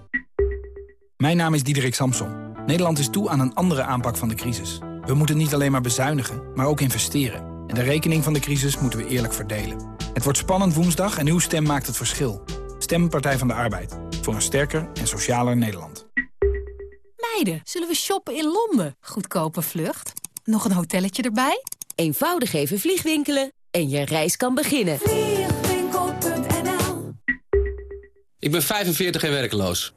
Mijn naam is Diederik Samson. Nederland is toe aan een andere aanpak van de crisis. We moeten niet alleen maar bezuinigen, maar ook investeren. En de rekening van de crisis moeten we eerlijk verdelen. Het wordt spannend woensdag en uw stem maakt het verschil. Stem Partij van de Arbeid. Voor een sterker en socialer Nederland. Meiden, zullen we shoppen in Londen? Goedkope vlucht. Nog een hotelletje erbij? Eenvoudig even vliegwinkelen en je reis kan beginnen. Vliegwinkel.nl Ik ben 45 en werkloos.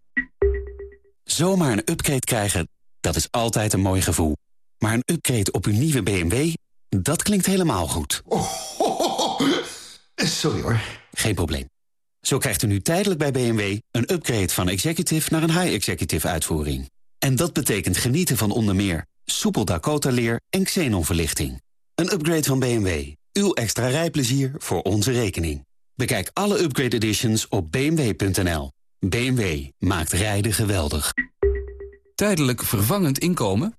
Zomaar een upgrade krijgen, dat is altijd een mooi gevoel. Maar een upgrade op uw nieuwe BMW, dat klinkt helemaal goed. *laughs* Sorry hoor. Geen probleem. Zo krijgt u nu tijdelijk bij BMW een upgrade van executive naar een high-executive uitvoering. En dat betekent genieten van onder meer soepel Dakota-leer en xenonverlichting. Een upgrade van BMW. Uw extra rijplezier voor onze rekening. Bekijk alle upgrade editions op bmw.nl. BMW maakt rijden geweldig. Tijdelijk vervangend inkomen?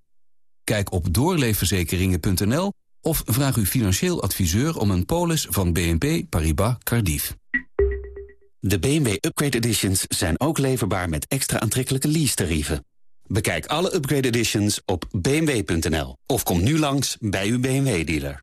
Kijk op doorleefverzekeringen.nl of vraag uw financieel adviseur om een polis van BNP Paribas Cardiff. De BMW Upgrade Editions zijn ook leverbaar met extra aantrekkelijke lease-tarieven. Bekijk alle Upgrade Editions op bmw.nl of kom nu langs bij uw BMW-dealer.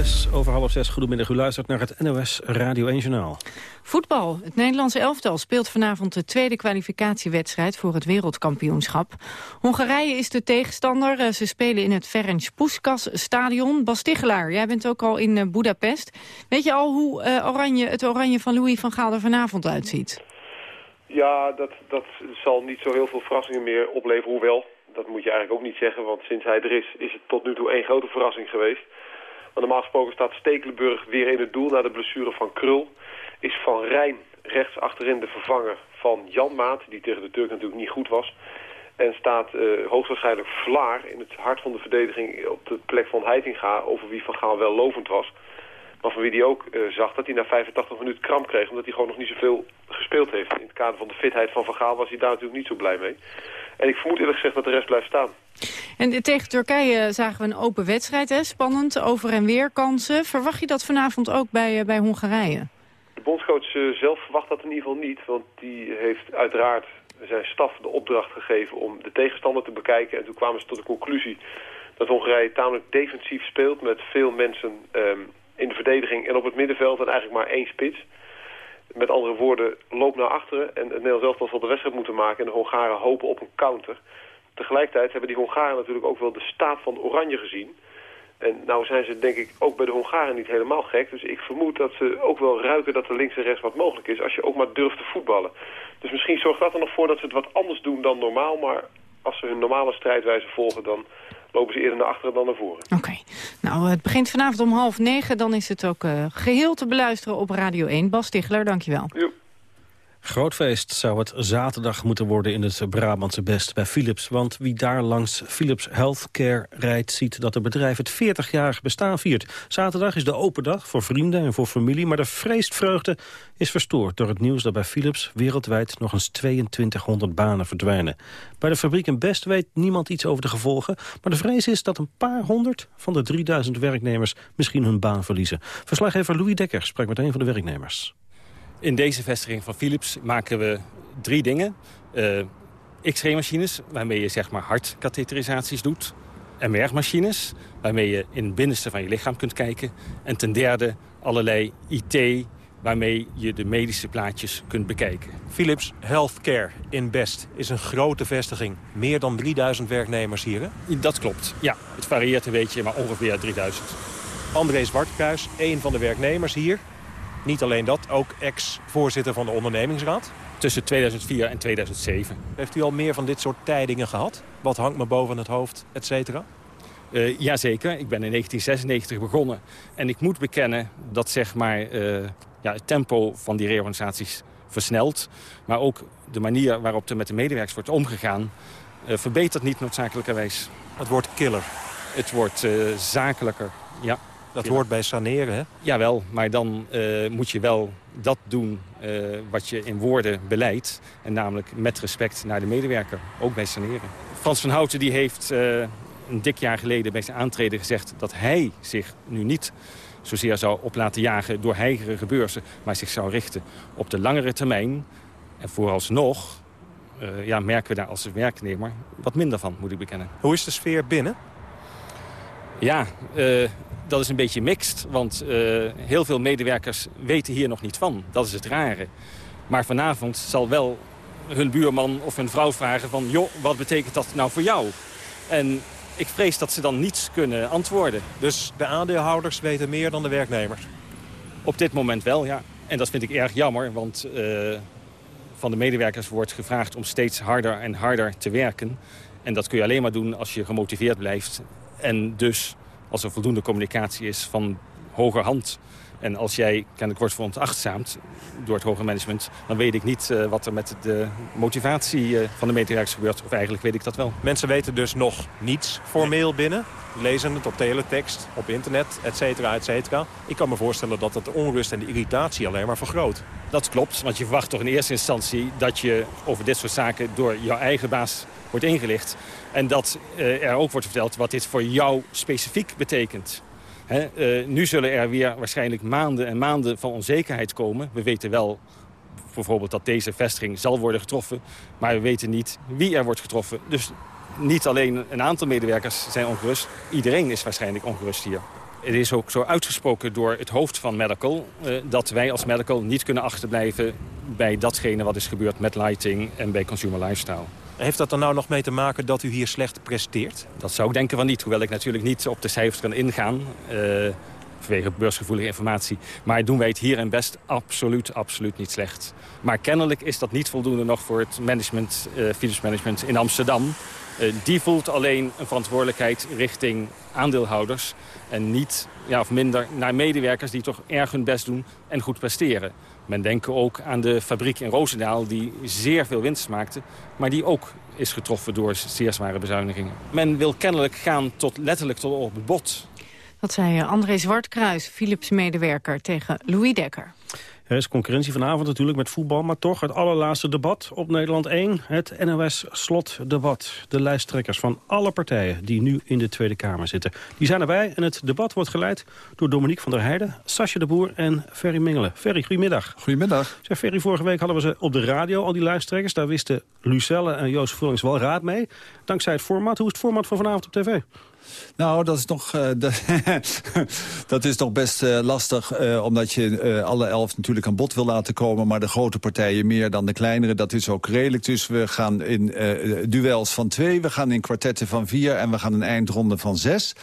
Zes over half zes. Goedemiddag, u luistert naar het NOS Radio 1 Journaal. Voetbal. Het Nederlandse elftal speelt vanavond de tweede kwalificatiewedstrijd voor het wereldkampioenschap. Hongarije is de tegenstander. Eh, Ze spelen in het Ferenc Puskas stadion. Bas Tichelaar, jij bent ook al in eh, Budapest. Weet je al hoe eh, oranje, het oranje van Louis van Gaal er vanavond uitziet? Ja, dat, dat zal niet zo heel veel verrassingen meer opleveren. Hoewel, dat moet je eigenlijk ook niet zeggen. Want sinds hij er is, is het tot nu toe één grote verrassing geweest. Normaal gesproken staat Stekelenburg weer in het doel na de blessure van Krul. Is Van Rijn rechts achterin de vervanger van Jan Maat, die tegen de Turk natuurlijk niet goed was. En staat eh, hoogstwaarschijnlijk Vlaar in het hart van de verdediging op de plek van Heitinga, over wie Van Gaal wel lovend was. Maar van wie hij ook eh, zag dat hij na 85 minuten kramp kreeg, omdat hij gewoon nog niet zoveel gespeeld heeft. In het kader van de fitheid van Van Gaal was hij daar natuurlijk niet zo blij mee. En ik vermoed eerlijk gezegd dat de rest blijft staan. En tegen Turkije zagen we een open wedstrijd, hè? spannend, over en weer kansen. Verwacht je dat vanavond ook bij, eh, bij Hongarije? De bondscoach eh, zelf verwacht dat in ieder geval niet, want die heeft uiteraard zijn staf de opdracht gegeven om de tegenstander te bekijken. En toen kwamen ze tot de conclusie dat Hongarije tamelijk defensief speelt met veel mensen ehm, in de verdediging en op het middenveld en eigenlijk maar één spits. Met andere woorden, loop naar achteren en het Nederlands elftal zal de wedstrijd moeten maken en de Hongaren hopen op een counter. Tegelijkertijd hebben die Hongaren natuurlijk ook wel de staat van Oranje gezien. En nou zijn ze denk ik ook bij de Hongaren niet helemaal gek. Dus ik vermoed dat ze ook wel ruiken dat er links en rechts wat mogelijk is... als je ook maar durft te voetballen. Dus misschien zorgt dat er nog voor dat ze het wat anders doen dan normaal. Maar als ze hun normale strijdwijze volgen... dan lopen ze eerder naar achteren dan naar voren. Oké. Nou, het begint vanavond om half negen. Dan is het ook uh, geheel te beluisteren op Radio 1. Bas Stigler, dankjewel. Jo. Groot feest zou het zaterdag moeten worden in het Brabantse Best bij Philips. Want wie daar langs Philips Healthcare rijdt... ziet dat het bedrijf het 40-jarig bestaan viert. Zaterdag is de open dag voor vrienden en voor familie... maar de vreestvreugde is verstoord door het nieuws dat bij Philips... wereldwijd nog eens 2200 banen verdwijnen. Bij de fabriek in Best weet niemand iets over de gevolgen... maar de vrees is dat een paar honderd van de 3000 werknemers... misschien hun baan verliezen. Verslaggever Louis Dekker spreekt met een van de werknemers. In deze vestiging van Philips maken we drie dingen. Uh, X-ray-machines, waarmee je zeg maar hartkatheterisaties doet. MR-machines, waarmee je in het binnenste van je lichaam kunt kijken. En ten derde allerlei IT, waarmee je de medische plaatjes kunt bekijken. Philips Healthcare in Best is een grote vestiging. Meer dan 3000 werknemers hier, hè? Dat klopt, ja. Het varieert een beetje, maar ongeveer 3000. André Zwartkruis, een van de werknemers hier. Niet alleen dat, ook ex-voorzitter van de ondernemingsraad. Tussen 2004 en 2007. Heeft u al meer van dit soort tijdingen gehad? Wat hangt me boven het hoofd, et cetera? Uh, jazeker, ik ben in 1996 begonnen. En ik moet bekennen dat zeg maar, uh, ja, het tempo van die reorganisaties versnelt. Maar ook de manier waarop er met de medewerkers wordt omgegaan... Uh, verbetert niet noodzakelijkerwijs. Het wordt killer. Het wordt zakelijker, ja. Dat hoort bij saneren, hè? Jawel, maar dan moet je wel dat doen wat je in woorden beleidt. En namelijk met respect naar de medewerker, ook bij saneren. Frans van Houten die heeft een dik jaar geleden bij zijn aantreden gezegd... dat hij zich nu niet zozeer zou op laten jagen door heigerige beurzen... maar zich zou richten op de langere termijn. En vooralsnog uh, ja, merken we daar als werknemer wat minder van, moet ik bekennen. Hoe is de sfeer binnen? Ja, dat is een beetje mixed, want uh, heel veel medewerkers weten hier nog niet van. Dat is het rare. Maar vanavond zal wel hun buurman of hun vrouw vragen van... joh, wat betekent dat nou voor jou? En ik vrees dat ze dan niets kunnen antwoorden. Dus de aandeelhouders weten meer dan de werknemers? Op dit moment wel, ja. En dat vind ik erg jammer, want uh, van de medewerkers wordt gevraagd om steeds harder en harder te werken. En dat kun je alleen maar doen als je gemotiveerd blijft. En dus als er voldoende communicatie is van hoger hand en als jij kennelijk wordt veronachtzaamd door het hoger management... dan weet ik niet uh, wat er met de motivatie uh, van de medewerkers gebeurt. Of eigenlijk weet ik dat wel. Mensen weten dus nog niets formeel binnen. Lezen het op teletext, op internet, et cetera, et cetera. Ik kan me voorstellen dat dat de onrust en de irritatie alleen maar vergroot. Dat klopt, want je verwacht toch in eerste instantie... dat je over dit soort zaken door jouw eigen baas wordt ingelicht. En dat uh, er ook wordt verteld wat dit voor jou specifiek betekent. He, uh, nu zullen er weer waarschijnlijk maanden en maanden van onzekerheid komen. We weten wel bijvoorbeeld dat deze vestiging zal worden getroffen. Maar we weten niet wie er wordt getroffen. Dus niet alleen een aantal medewerkers zijn ongerust. Iedereen is waarschijnlijk ongerust hier. Het is ook zo uitgesproken door het hoofd van Medical... Uh, dat wij als Medical niet kunnen achterblijven bij datgene wat is gebeurd met Lighting en bij Consumer Lifestyle. Heeft dat er nou nog mee te maken dat u hier slecht presteert? Dat zou ik denken van niet, hoewel ik natuurlijk niet op de cijfers kan ingaan. Uh, vanwege beursgevoelige informatie. Maar doen wij het hier en best absoluut, absoluut niet slecht. Maar kennelijk is dat niet voldoende nog voor het management, uh, Philips Management in Amsterdam. Uh, die voelt alleen een verantwoordelijkheid richting aandeelhouders... en niet, ja, of minder, naar medewerkers die toch erg hun best doen en goed presteren. Men denkt ook aan de fabriek in Roosendaal die zeer veel winst maakte... maar die ook is getroffen door zeer zware bezuinigingen. Men wil kennelijk gaan tot, letterlijk tot op het bot. Dat zei André Zwartkruis, Philips-medewerker, tegen Louis Dekker. Er is concurrentie vanavond natuurlijk met voetbal, maar toch het allerlaatste debat op Nederland 1. Het NOS-slotdebat. De lijsttrekkers van alle partijen die nu in de Tweede Kamer zitten. Die zijn erbij en het debat wordt geleid door Dominique van der Heijden, Sascha de Boer en Ferry Mingelen. Ferry, goedemiddag. Goedemiddag. Zeg, Ferry, vorige week hadden we ze op de radio, al die lijsttrekkers. Daar wisten Lucelle en Joost Vullings wel raad mee. Dankzij het format. Hoe is het format van vanavond op tv? Nou, dat is nog, *laughs* uh, dat, is nog best uh, lastig, uh, omdat je alle elf natuurlijk aan bod wil laten komen... maar de grote partijen meer dan de kleinere, dat is ook redelijk. Dus we gaan in duels van twee, we gaan in kwartetten van vier... en we gaan een eindronde van zes.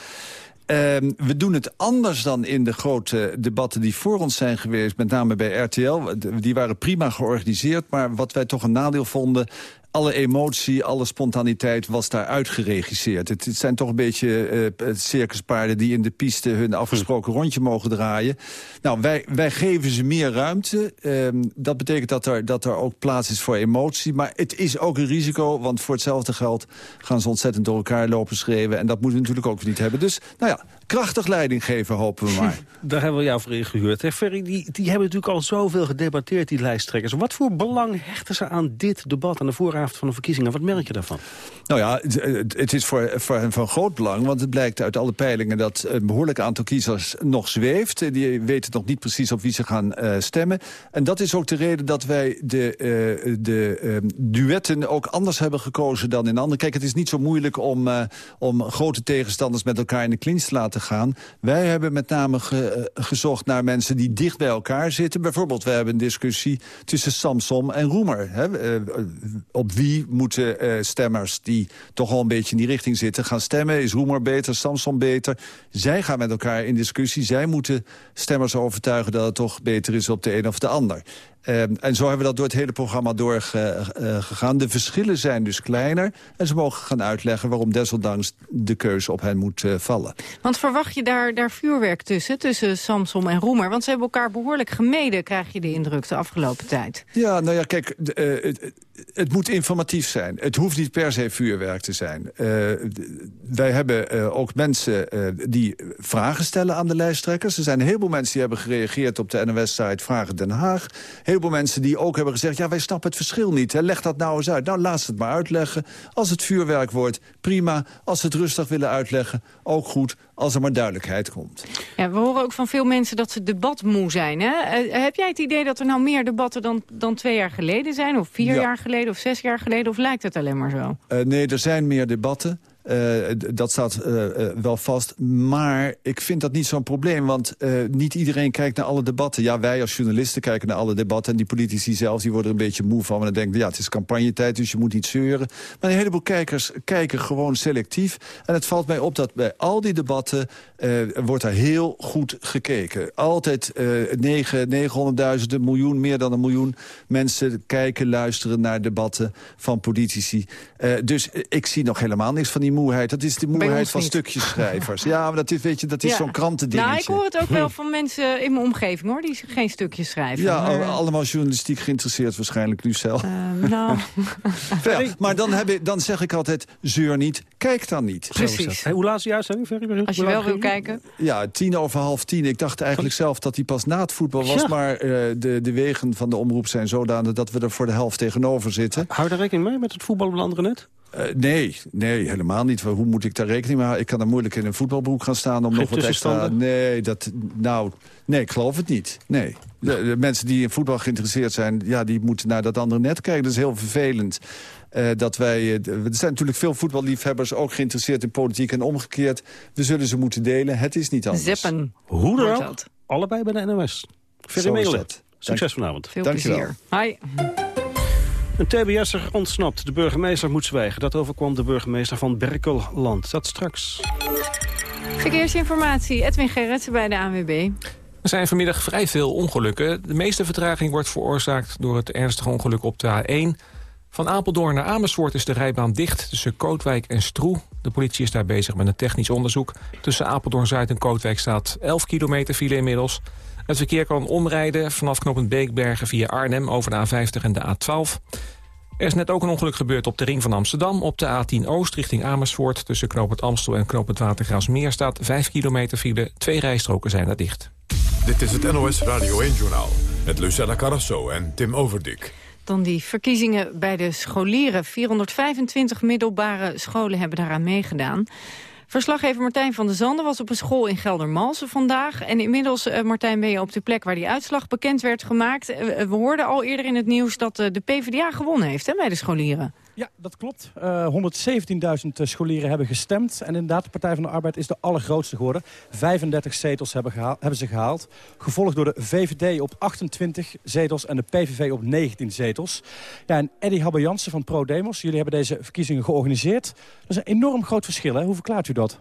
Uh, we doen het anders dan in de grote debatten die voor ons zijn geweest. Met name bij RTL. Die waren prima georganiseerd. Maar wat wij toch een nadeel vonden alle emotie, alle spontaniteit was daar uitgeregisseerd. Het, het zijn toch een beetje uh, circuspaarden die in de piste hun afgesproken rondje mogen draaien. Nou, wij, wij geven ze meer ruimte. Uh, dat betekent dat er, dat er ook plaats is voor emotie. Maar het is ook een risico, want voor hetzelfde geld gaan ze ontzettend door elkaar lopen schreeuwen. En dat moeten we natuurlijk ook niet hebben. Dus, nou ja, krachtig leiding geven, hopen we maar. *laughs* Daar hebben we jou voor ingehuurd. Hè, Ferry, die, die hebben natuurlijk al zoveel gedebatteerd, die lijsttrekkers. Wat voor belang hechten ze aan dit debat, aan de vooravond avond van de verkiezingen. Wat merk je daarvan? Nou ja, het, het is voor, voor hen van groot belang, want het blijkt uit alle peilingen... dat een behoorlijk aantal kiezers nog zweeft. Die weten nog niet precies op wie ze gaan uh, stemmen. En dat is ook de reden dat wij de, uh, de uh, duetten ook anders hebben gekozen dan in andere. Kijk, het is niet zo moeilijk om, om grote tegenstanders met elkaar in de clinch te laten gaan. Wij hebben met name ge, gezocht naar mensen die dicht bij elkaar zitten. Bijvoorbeeld, we hebben een discussie tussen Samsom en Roemer. Hè? op wie moeten stemmers die toch al een beetje in die richting zitten... gaan stemmen. Is Roemer beter, Samson beter? Zij gaan met elkaar in discussie. Zij moeten stemmers overtuigen dat het toch beter is op de een of de ander. Um, en zo hebben we dat door het hele programma doorgegaan. Uh, de verschillen zijn dus kleiner. En ze mogen gaan uitleggen waarom desondanks de keuze op hen moet uh, vallen. Want verwacht je daar, daar vuurwerk tussen, tussen Samsom en Roemer? Want ze hebben elkaar behoorlijk gemeden, krijg je de indruk, de afgelopen tijd. Ja, nou ja, kijk, uh, het, moet informatief zijn. Het hoeft niet per se vuurwerk te zijn. wij hebben ook mensen die vragen stellen aan de lijsttrekkers. Er zijn een heleboel mensen die hebben gereageerd op de NOS-site Vragen Den Haag heleboel mensen die ook hebben gezegd... ja, wij snappen het verschil niet, leg dat nou eens uit. Nou, laat ze het maar uitleggen. Als het vuurwerk wordt, prima. Als ze het rustig willen uitleggen, ook goed. Als er maar duidelijkheid komt. Ja, we horen ook van veel mensen dat ze debatmoe zijn. Hè? Uh, heb jij het idee dat er nou meer debatten dan, dan twee jaar geleden zijn? Of vier jaar geleden, of zes jaar geleden? Of lijkt het alleen maar zo? Uh, nee, er zijn meer debatten. Uh, dat staat uh, uh, wel vast. Maar ik vind dat niet zo'n probleem. Want niet iedereen kijkt naar alle debatten. Ja, wij als journalisten kijken naar alle debatten. En die politici zelf die worden er een beetje moe van. En dan denken ja, het is campagnetijd, dus je moet niet zeuren. Maar een heleboel kijkers kijken gewoon selectief. En het valt mij op dat bij al die debatten... wordt er heel goed gekeken. Altijd 900.000, een miljoen, meer dan een miljoen mensen kijken, luisteren naar debatten van politici. dus ik zie nog helemaal niks van die moeheid. Dat is de moeheid van stukjeschrijvers. ja, maar dat is, weet je, dat is ja. zo'n krantendingetje. Nou, ik hoor het ook wel van mensen in mijn omgeving, hoor. Die geen stukjes schrijven. Ja, maar... allemaal journalistiek geïnteresseerd waarschijnlijk nu zelf. Uh, nou... *laughs* ja, maar dan, heb ik, dan zeg ik altijd, zeur niet, kijk dan niet. Precies. Hey, hoe laat is de uitzending, Ferry? Als je wel wil kijken. Ja, tien over half tien. Ik dacht eigenlijk zelf dat die pas na het voetbal was. Ja. Maar uh, de, de wegen van de omroep zijn zodanig dat we er voor de helft tegenover zitten. Hou daar rekening mee met het voetbal op de andere net? Uh, nee, nee, helemaal niet. Hoe moet ik daar rekening mee houden? Ik kan er moeilijk in een voetbalbroek gaan staan om nog wat extra... Nee, dat, nou, nee, ik geloof het niet. Nee. De, de, mensen die in voetbal geïnteresseerd zijn... Ja, die moeten naar dat andere net kijken. Dat is heel vervelend. Uh, dat wij, uh, er zijn natuurlijk veel voetballiefhebbers ook geïnteresseerd in politiek en omgekeerd. We zullen ze moeten delen. Het is niet anders. Zeppen. Hoe dan ook, allebei bij de NOS. Verder. Succes vanavond. Veel Dank plezier. Hi. Een TBS'er ontsnapt. De burgemeester moet zwijgen. Dat overkwam de burgemeester van Berkelland. Dat straks. Verkeersinformatie. Edwin Gerritsen bij de ANWB. Er zijn vanmiddag vrij veel ongelukken. De meeste vertraging wordt veroorzaakt door het ernstige ongeluk op de A1. Van Apeldoorn naar Amersfoort is de rijbaan dicht tussen Kootwijk en Stroe. De politie is daar bezig met een technisch onderzoek. Tussen Apeldoorn-Zuid en Kootwijk staat 11 kilometer file inmiddels. Het verkeer kan omrijden vanaf knooppunt Beekbergen via Arnhem over de A50 en de A12. Er is net ook een ongeluk gebeurd op de ring van Amsterdam. Op de A10 Oost richting Amersfoort. Tussen knooppunt Amstel en knooppunt Watergraafsmeer staat 5 kilometer file. Twee rijstroken zijn daar dicht. Dit is het NOS Radio 1-journaal. Met Lucella Carrasso en Tim Overdik. Dan die verkiezingen bij de scholieren. 425 middelbare scholen hebben daaraan meegedaan. Verslaggever Martijn van der Zanden was op een school in Geldermalsen vandaag. En inmiddels, uh, Martijn, ben je op de plek waar die uitslag bekend werd gemaakt. Uh, we hoorden al eerder in het nieuws dat uh, de PvdA gewonnen heeft hè, bij de scholieren. Ja, dat klopt. Uh, 117.000 scholieren hebben gestemd. En inderdaad, de Partij van de Arbeid is de allergrootste geworden. 35 zetels hebben, hebben, ze gehaald. Gevolgd door de VVD op 28 zetels en de PVV op 19 zetels. Ja, en Eddy Habbe Jansen van ProDemos, jullie hebben deze verkiezingen georganiseerd. Dat is een enorm groot verschil? Hoe verklaart u dat?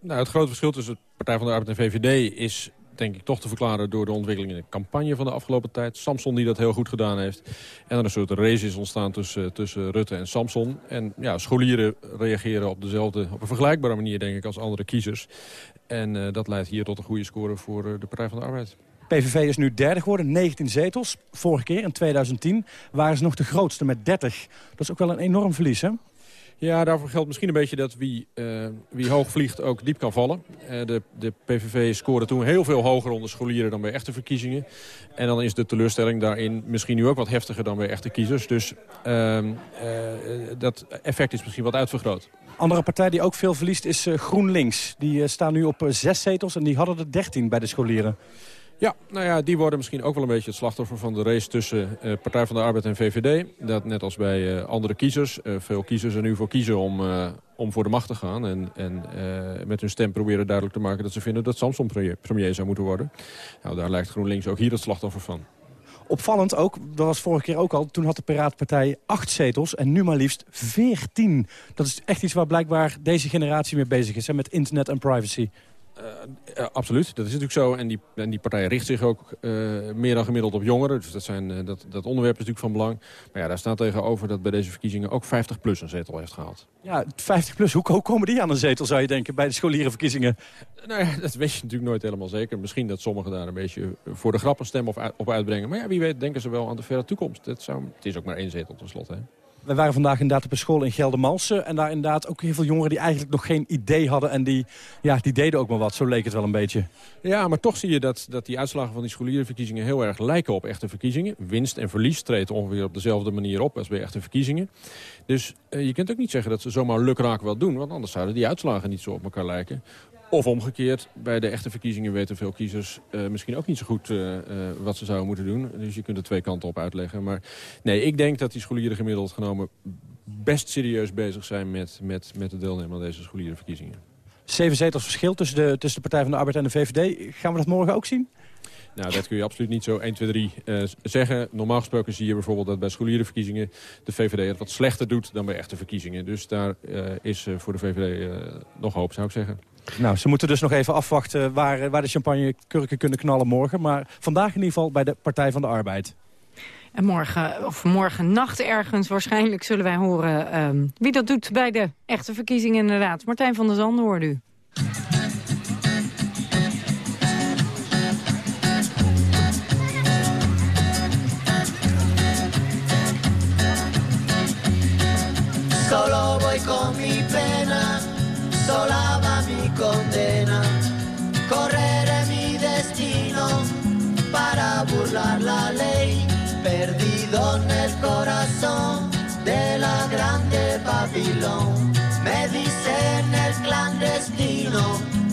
Nou, het grote verschil tussen de Partij van de Arbeid en VVD is denk ik toch te verklaren door de ontwikkeling in de campagne van de afgelopen tijd. Samson die dat heel goed gedaan heeft. En er een soort race is ontstaan tussen, tussen Rutte en Samson. En ja, scholieren reageren op dezelfde, op een vergelijkbare manier denk ik als andere kiezers. En uh, dat leidt hier tot een goede score voor uh, de Partij van de Arbeid. PVV is nu derde geworden, 19 zetels. Vorige keer, in 2010, waren ze nog de grootste met 30. Dat is ook wel een enorm verlies, hè? Ja, daarvoor geldt misschien een beetje dat wie, uh, wie hoog vliegt ook diep kan vallen. Uh, de, de PVV scoorde toen heel veel hoger onder scholieren dan bij echte verkiezingen. En dan is de teleurstelling daarin misschien nu ook wat heftiger dan bij echte kiezers. Dus uh, dat effect is misschien wat uitvergroot. Andere partij die ook veel verliest is GroenLinks. Die staan nu op zes zetels en die hadden er dertien bij de scholieren. Ja, nou ja, die worden misschien ook wel een beetje het slachtoffer van de race tussen uh, Partij van de Arbeid en VVD. Dat net als bij uh, andere kiezers, uh, veel kiezers er nu voor kiezen om, om voor de macht te gaan. En, en met hun stem proberen duidelijk te maken dat ze vinden dat Samson premier, zou moeten worden. Nou, daar lijkt GroenLinks ook hier het slachtoffer van. Opvallend ook, dat was vorige keer ook al, toen had de Piratenpartij acht zetels en nu maar liefst veertien. Dat is echt iets waar blijkbaar deze generatie mee bezig is, hè, met internet en privacy. Uh, absoluut, dat is natuurlijk zo. En die, en die partij richt zich ook uh, meer dan gemiddeld op jongeren. Dus dat, zijn, uh, dat, dat onderwerp is natuurlijk van belang. Maar ja, daar staat tegenover dat bij deze verkiezingen ook 50PLUS een zetel heeft gehaald. Ja, 50PLUS, hoe, hoe komen die aan een zetel zou je denken bij de scholierenverkiezingen? Nou ja, *laughs* dat weet je natuurlijk nooit helemaal zeker. Misschien dat sommigen daar een beetje voor de grap een stem op uitbrengen. Maar ja, wie weet denken ze wel aan de verre toekomst. Dat zou, het is ook maar één zetel tenslotte, hè. We waren vandaag inderdaad op een school in Geldermalsen. En daar inderdaad ook heel veel jongeren die eigenlijk nog geen idee hadden. En die, ja, die deden ook maar wat. Zo leek het wel een beetje. Ja, maar toch zie je dat, dat die uitslagen van die scholierenverkiezingen heel erg lijken op echte verkiezingen. Winst en verlies treden ongeveer op dezelfde manier op als bij echte verkiezingen. Dus uh, je kunt ook niet zeggen dat ze zomaar lukraak wel doen. Want anders zouden die uitslagen niet zo op elkaar lijken. Of omgekeerd, bij de echte verkiezingen weten veel kiezers uh, misschien ook niet zo goed uh, uh, wat ze zouden moeten doen. Dus je kunt er twee kanten op uitleggen. Maar nee, ik denk dat die scholieren gemiddeld genomen best serieus bezig zijn met, met, met het deelnemen aan deze scholierenverkiezingen. Zeven zetels verschil tussen de, tussen de Partij van de Arbeid en de VVD. Gaan we dat morgen ook zien? Nou, dat kun je absoluut niet zo 1, 2, 3 uh, zeggen. Normaal gesproken zie je bijvoorbeeld dat bij scholierenverkiezingen... de VVD het wat slechter doet dan bij echte verkiezingen. Dus daar uh, is uh, voor de VVD nog hoop, zou ik zeggen. Nou, ze moeten dus nog even afwachten waar, waar de champagnekurken kunnen knallen morgen. Maar vandaag in ieder geval bij de Partij van de Arbeid. En morgen, of morgen nacht ergens waarschijnlijk zullen wij horen um, wie dat doet bij de echte verkiezingen inderdaad. Martijn van der Zanden hoort u. Solo voy con mi pena, sola condena. Correré mi destino para burlar la ley, perdido en el corazón de la grande Babilón. Me dicen el clandestino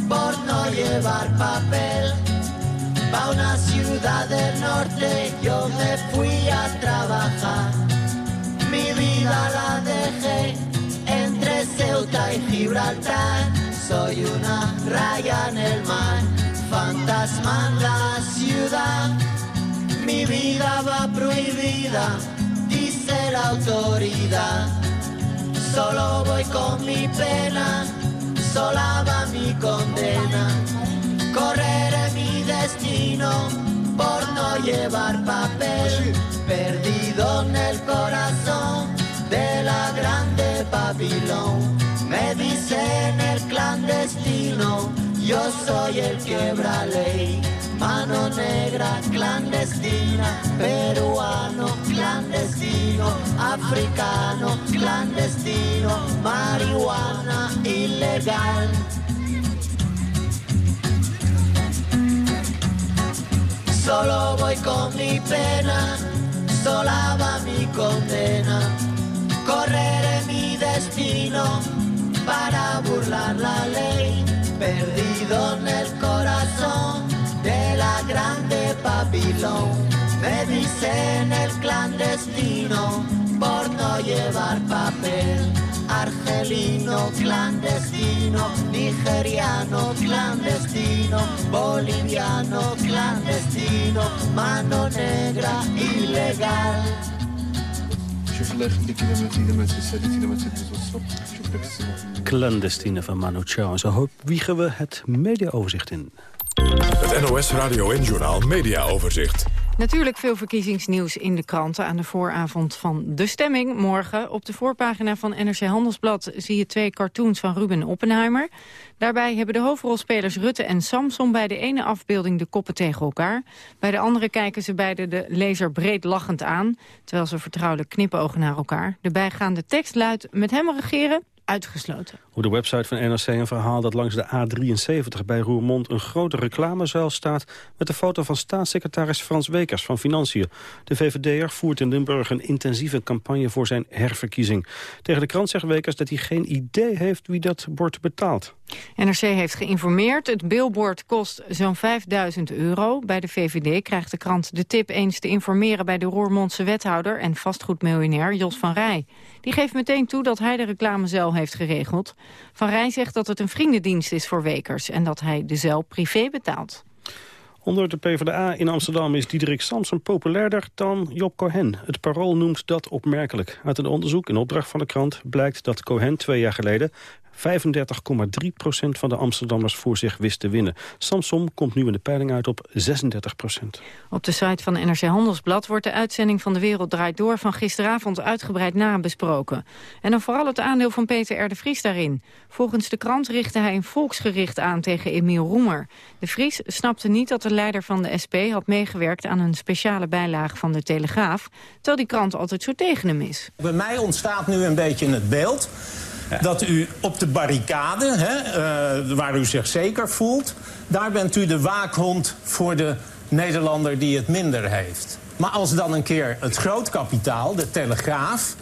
por no llevar papel. Pa' una ciudad del norte yo me fui a trabajar. Mi vida la dejé entre Ceuta y Gibraltar. Soy una raya en el mar, fantasma en la ciudad. Mi vida va prohibida, dice la autoridad. Solo voy con mi pena, sola va mi condena. Correré mi destino por no llevar papel, perdido en el corazón de la grande Babilón. Me dicen el clandestino, yo soy el quebra ley. Mano negra clandestina, peruano clandestino, africano clandestino, marihuana ilegal. Solo voy con mi pena, sola va mi condena. Correré mi destino para burlar la ley, perdido en el corazón de la grande Babilón. Me dicen el clandestino por no llevar papel. Argelino clandestino, nigeriano clandestino, boliviano clandestino, mano negra ilegal. Clandestine van Manu Chao. En zo wiegen we het mediaoverzicht in. Het NOS Radio en Journaal Mediaoverzicht. Natuurlijk veel verkiezingsnieuws in de kranten aan de vooravond van de stemming morgen. Op de voorpagina van NRC Handelsblad zie je twee cartoons van Ruben Oppenheimer. Daarbij hebben de hoofdrolspelers Rutte en Samson bij de ene afbeelding de koppen tegen elkaar. Bij de andere kijken ze beide de lezer breed lachend aan, terwijl ze vertrouwelijk knipogen naar elkaar. De bijgaande tekst luidt met hem regeren uitgesloten. Op de website van NRC een verhaal dat langs de A73 bij Roermond... een grote reclamezuil staat met de foto van staatssecretaris Frans Wekers van Financiën. De VVD'er voert in Limburg een intensieve campagne voor zijn herverkiezing. Tegen de krant zegt Wekers dat hij geen idee heeft wie dat bord betaalt. NRC heeft geïnformeerd. Het billboard kost zo'n 5000 euro. Bij de VVD krijgt de krant de tip eens te informeren... bij de Roermondse wethouder en vastgoedmiljonair Jos van Rij. Die geeft meteen toe dat hij de reclamezuil heeft geregeld. Van Rij zegt dat het een vriendendienst is voor Wekers... en dat hij de zeil privé betaalt. Onder de PvdA in Amsterdam is Diederik Samson populairder dan Job Cohen. Het Parool noemt dat opmerkelijk. Uit een onderzoek in opdracht van de krant blijkt dat Cohen twee jaar geleden 35,3% van de Amsterdammers voor zich wist te winnen. Samsom komt nu in de peiling uit op 36% Op de site van NRC Handelsblad wordt de uitzending van De Wereld Draait Door... van gisteravond uitgebreid nabesproken. En dan vooral het aandeel van Peter R. de Vries daarin. Volgens de krant richtte hij een volksgericht aan tegen Emiel Roemer. De Vries snapte niet dat de leider van de SP had meegewerkt... aan een speciale bijlage van de Telegraaf... terwijl die krant altijd zo tegen hem is. Bij mij ontstaat nu een beetje het beeld dat u op de barricade, hè, uh, waar u zich zeker voelt... daar bent u de waakhond voor de Nederlander die het minder heeft. Maar als dan een keer het grootkapitaal, de Telegraaf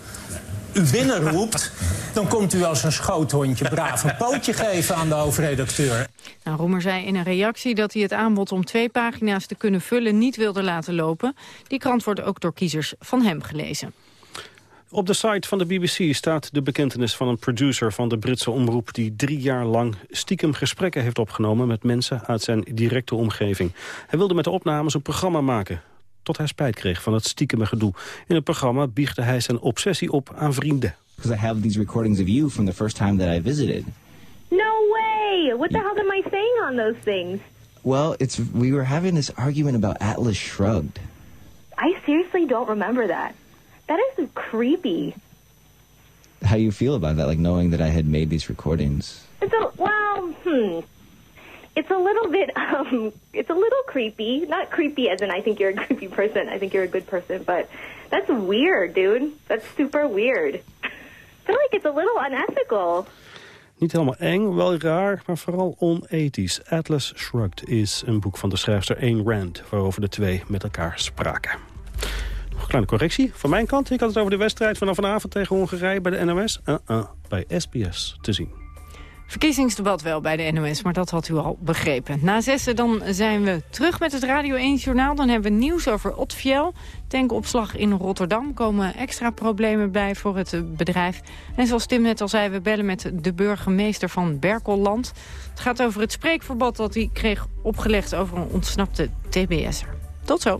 u binnenroept... dan komt u als een schoothondje braaf een pootje geven aan de hoofdredacteur. Nou, Roemer zei in een reactie dat hij het aanbod om twee pagina's te kunnen vullen... niet wilde laten lopen. Die krant wordt ook door kiezers van hem gelezen. Op de site van de BBC staat de bekentenis van een producer van de Britse omroep... die drie jaar lang stiekem gesprekken heeft opgenomen met mensen uit zijn directe omgeving. Hij wilde met de opnames een programma maken tot hij spijt kreeg van het stiekeme gedoe. In het programma biechtte hij zijn obsessie op aan vrienden. Because I have these recordings of you from the first time that I visited. No way! What the hell am I saying on those things? Well, it's we were having this argument about Atlas Shrugged. I seriously don't remember that. That is creepy. How you feel about that, like knowing that I had made these recordings? It's a well, hmm. It's a little bit, *laughs* um, it's a little creepy. Not creepy as in I think you're a *laughs* creepy person. I think you're a good person, but that's weird, dude. That's super weird. I feel like it's a little unethical. Niet helemaal eng, wel raar, maar vooral onethisch. Atlas Shrugged is een boek van de schrijfster Ayn Rand... waarover de twee met elkaar spraken. Kleine correctie van mijn kant. Ik had het over de wedstrijd vanaf vanavond tegen Hongarije bij de NOS. Uh -uh, bij SBS te zien. Verkiezingsdebat wel bij de NOS, maar dat had u al begrepen. Na zessen dan zijn we terug met het Radio 1 Journaal. Dan hebben we nieuws over Otfiel. Tankopslag in Rotterdam komen extra problemen bij voor het bedrijf. En zoals Tim net al zei, we bellen met de burgemeester van Berkelland. Het gaat over het spreekverbod dat hij kreeg opgelegd over een ontsnapte TBS'er. Tot zo.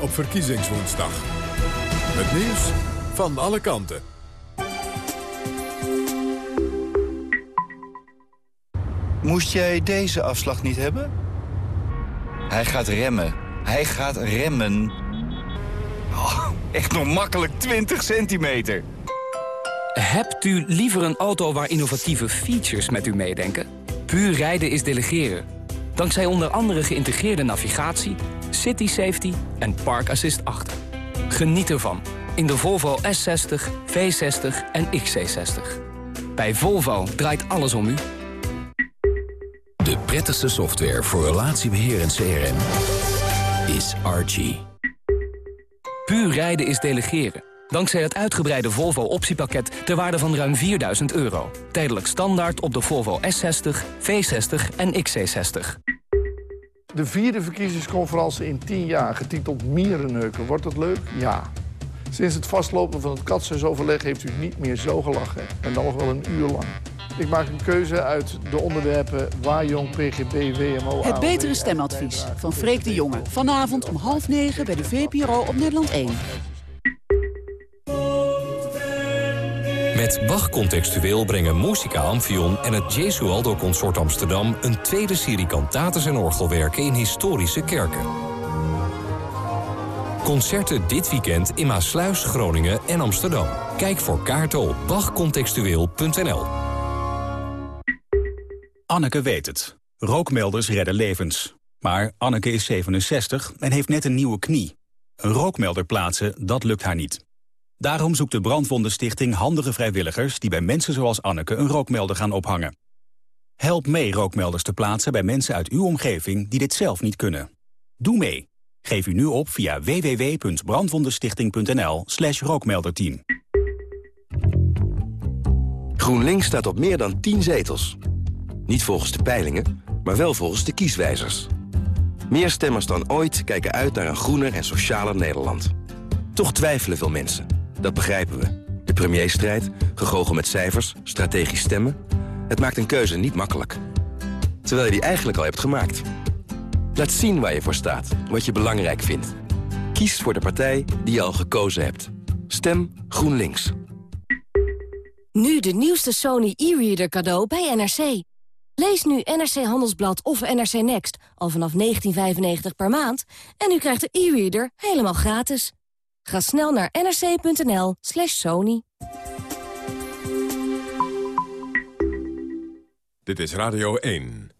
op verkiezingswoensdag. Het nieuws van alle kanten. Moest jij deze afslag niet hebben? Hij gaat remmen. Hij gaat remmen. Oh, echt nog makkelijk 20 centimeter. Hebt u liever een auto waar innovatieve features met u meedenken? Puur rijden is delegeren. Dankzij onder andere geïntegreerde navigatie, city safety en park assist 8. Geniet ervan in de Volvo S60, V60 en XC60. Bij Volvo draait alles om u. De prettigste software voor relatiebeheer en CRM is Archie. Puur rijden is delegeren. Dankzij het uitgebreide Volvo optiepakket ter waarde van ruim 4000 euro. Tijdelijk standaard op de Volvo S60, V60 en XC60. De vierde verkiezingsconferentie in 10 jaar, getiteld Mierenneuken. Wordt dat leuk? Ja. Sinds het vastlopen van het katshuisoverleg heeft u niet meer zo gelachen. En dan nog wel een uur lang. Ik maak een keuze uit de onderwerpen Jong PGB, WMO... Het betere stemadvies van Freek de Jonge. Vanavond om half negen bij de VPRO op Nederland 1. Met Bach Contextueel brengen Musica Amphion en het Jesualdo Consort Amsterdam... een tweede serie kantates en orgelwerken in historische kerken. Concerten dit weekend in Maasluis, Groningen en Amsterdam. Kijk voor kaarten op bachcontextueel.nl. Anneke weet het. Rookmelders redden levens. Maar Anneke is 67 en heeft net een nieuwe knie. Een rookmelder plaatsen, dat lukt haar niet. Daarom zoekt de Brandwondenstichting handige vrijwilligers... die bij mensen zoals Anneke een rookmelder gaan ophangen. Help mee rookmelders te plaatsen bij mensen uit uw omgeving... die dit zelf niet kunnen. Doe mee. Geef u nu op via www.brandwondenstichting.nl slash rookmelderteam. GroenLinks staat op meer dan 10 zetels. Niet volgens de peilingen, maar wel volgens de kieswijzers. Meer stemmers dan ooit kijken uit naar een groener en socialer Nederland. Toch twijfelen veel mensen. Dat begrijpen we. De premierstrijd, gegogel met cijfers, strategisch stemmen... het maakt een keuze niet makkelijk. Terwijl je die eigenlijk al hebt gemaakt. Laat zien waar je voor staat, wat je belangrijk vindt. Kies voor de partij die je al gekozen hebt. Stem GroenLinks. Nu de nieuwste Sony e-reader cadeau bij NRC. Lees nu NRC Handelsblad of NRC Next al vanaf 19,95 per maand... en u krijgt de e-reader helemaal gratis. Ga snel naar nrc.nl slash sony. Dit is Radio 1.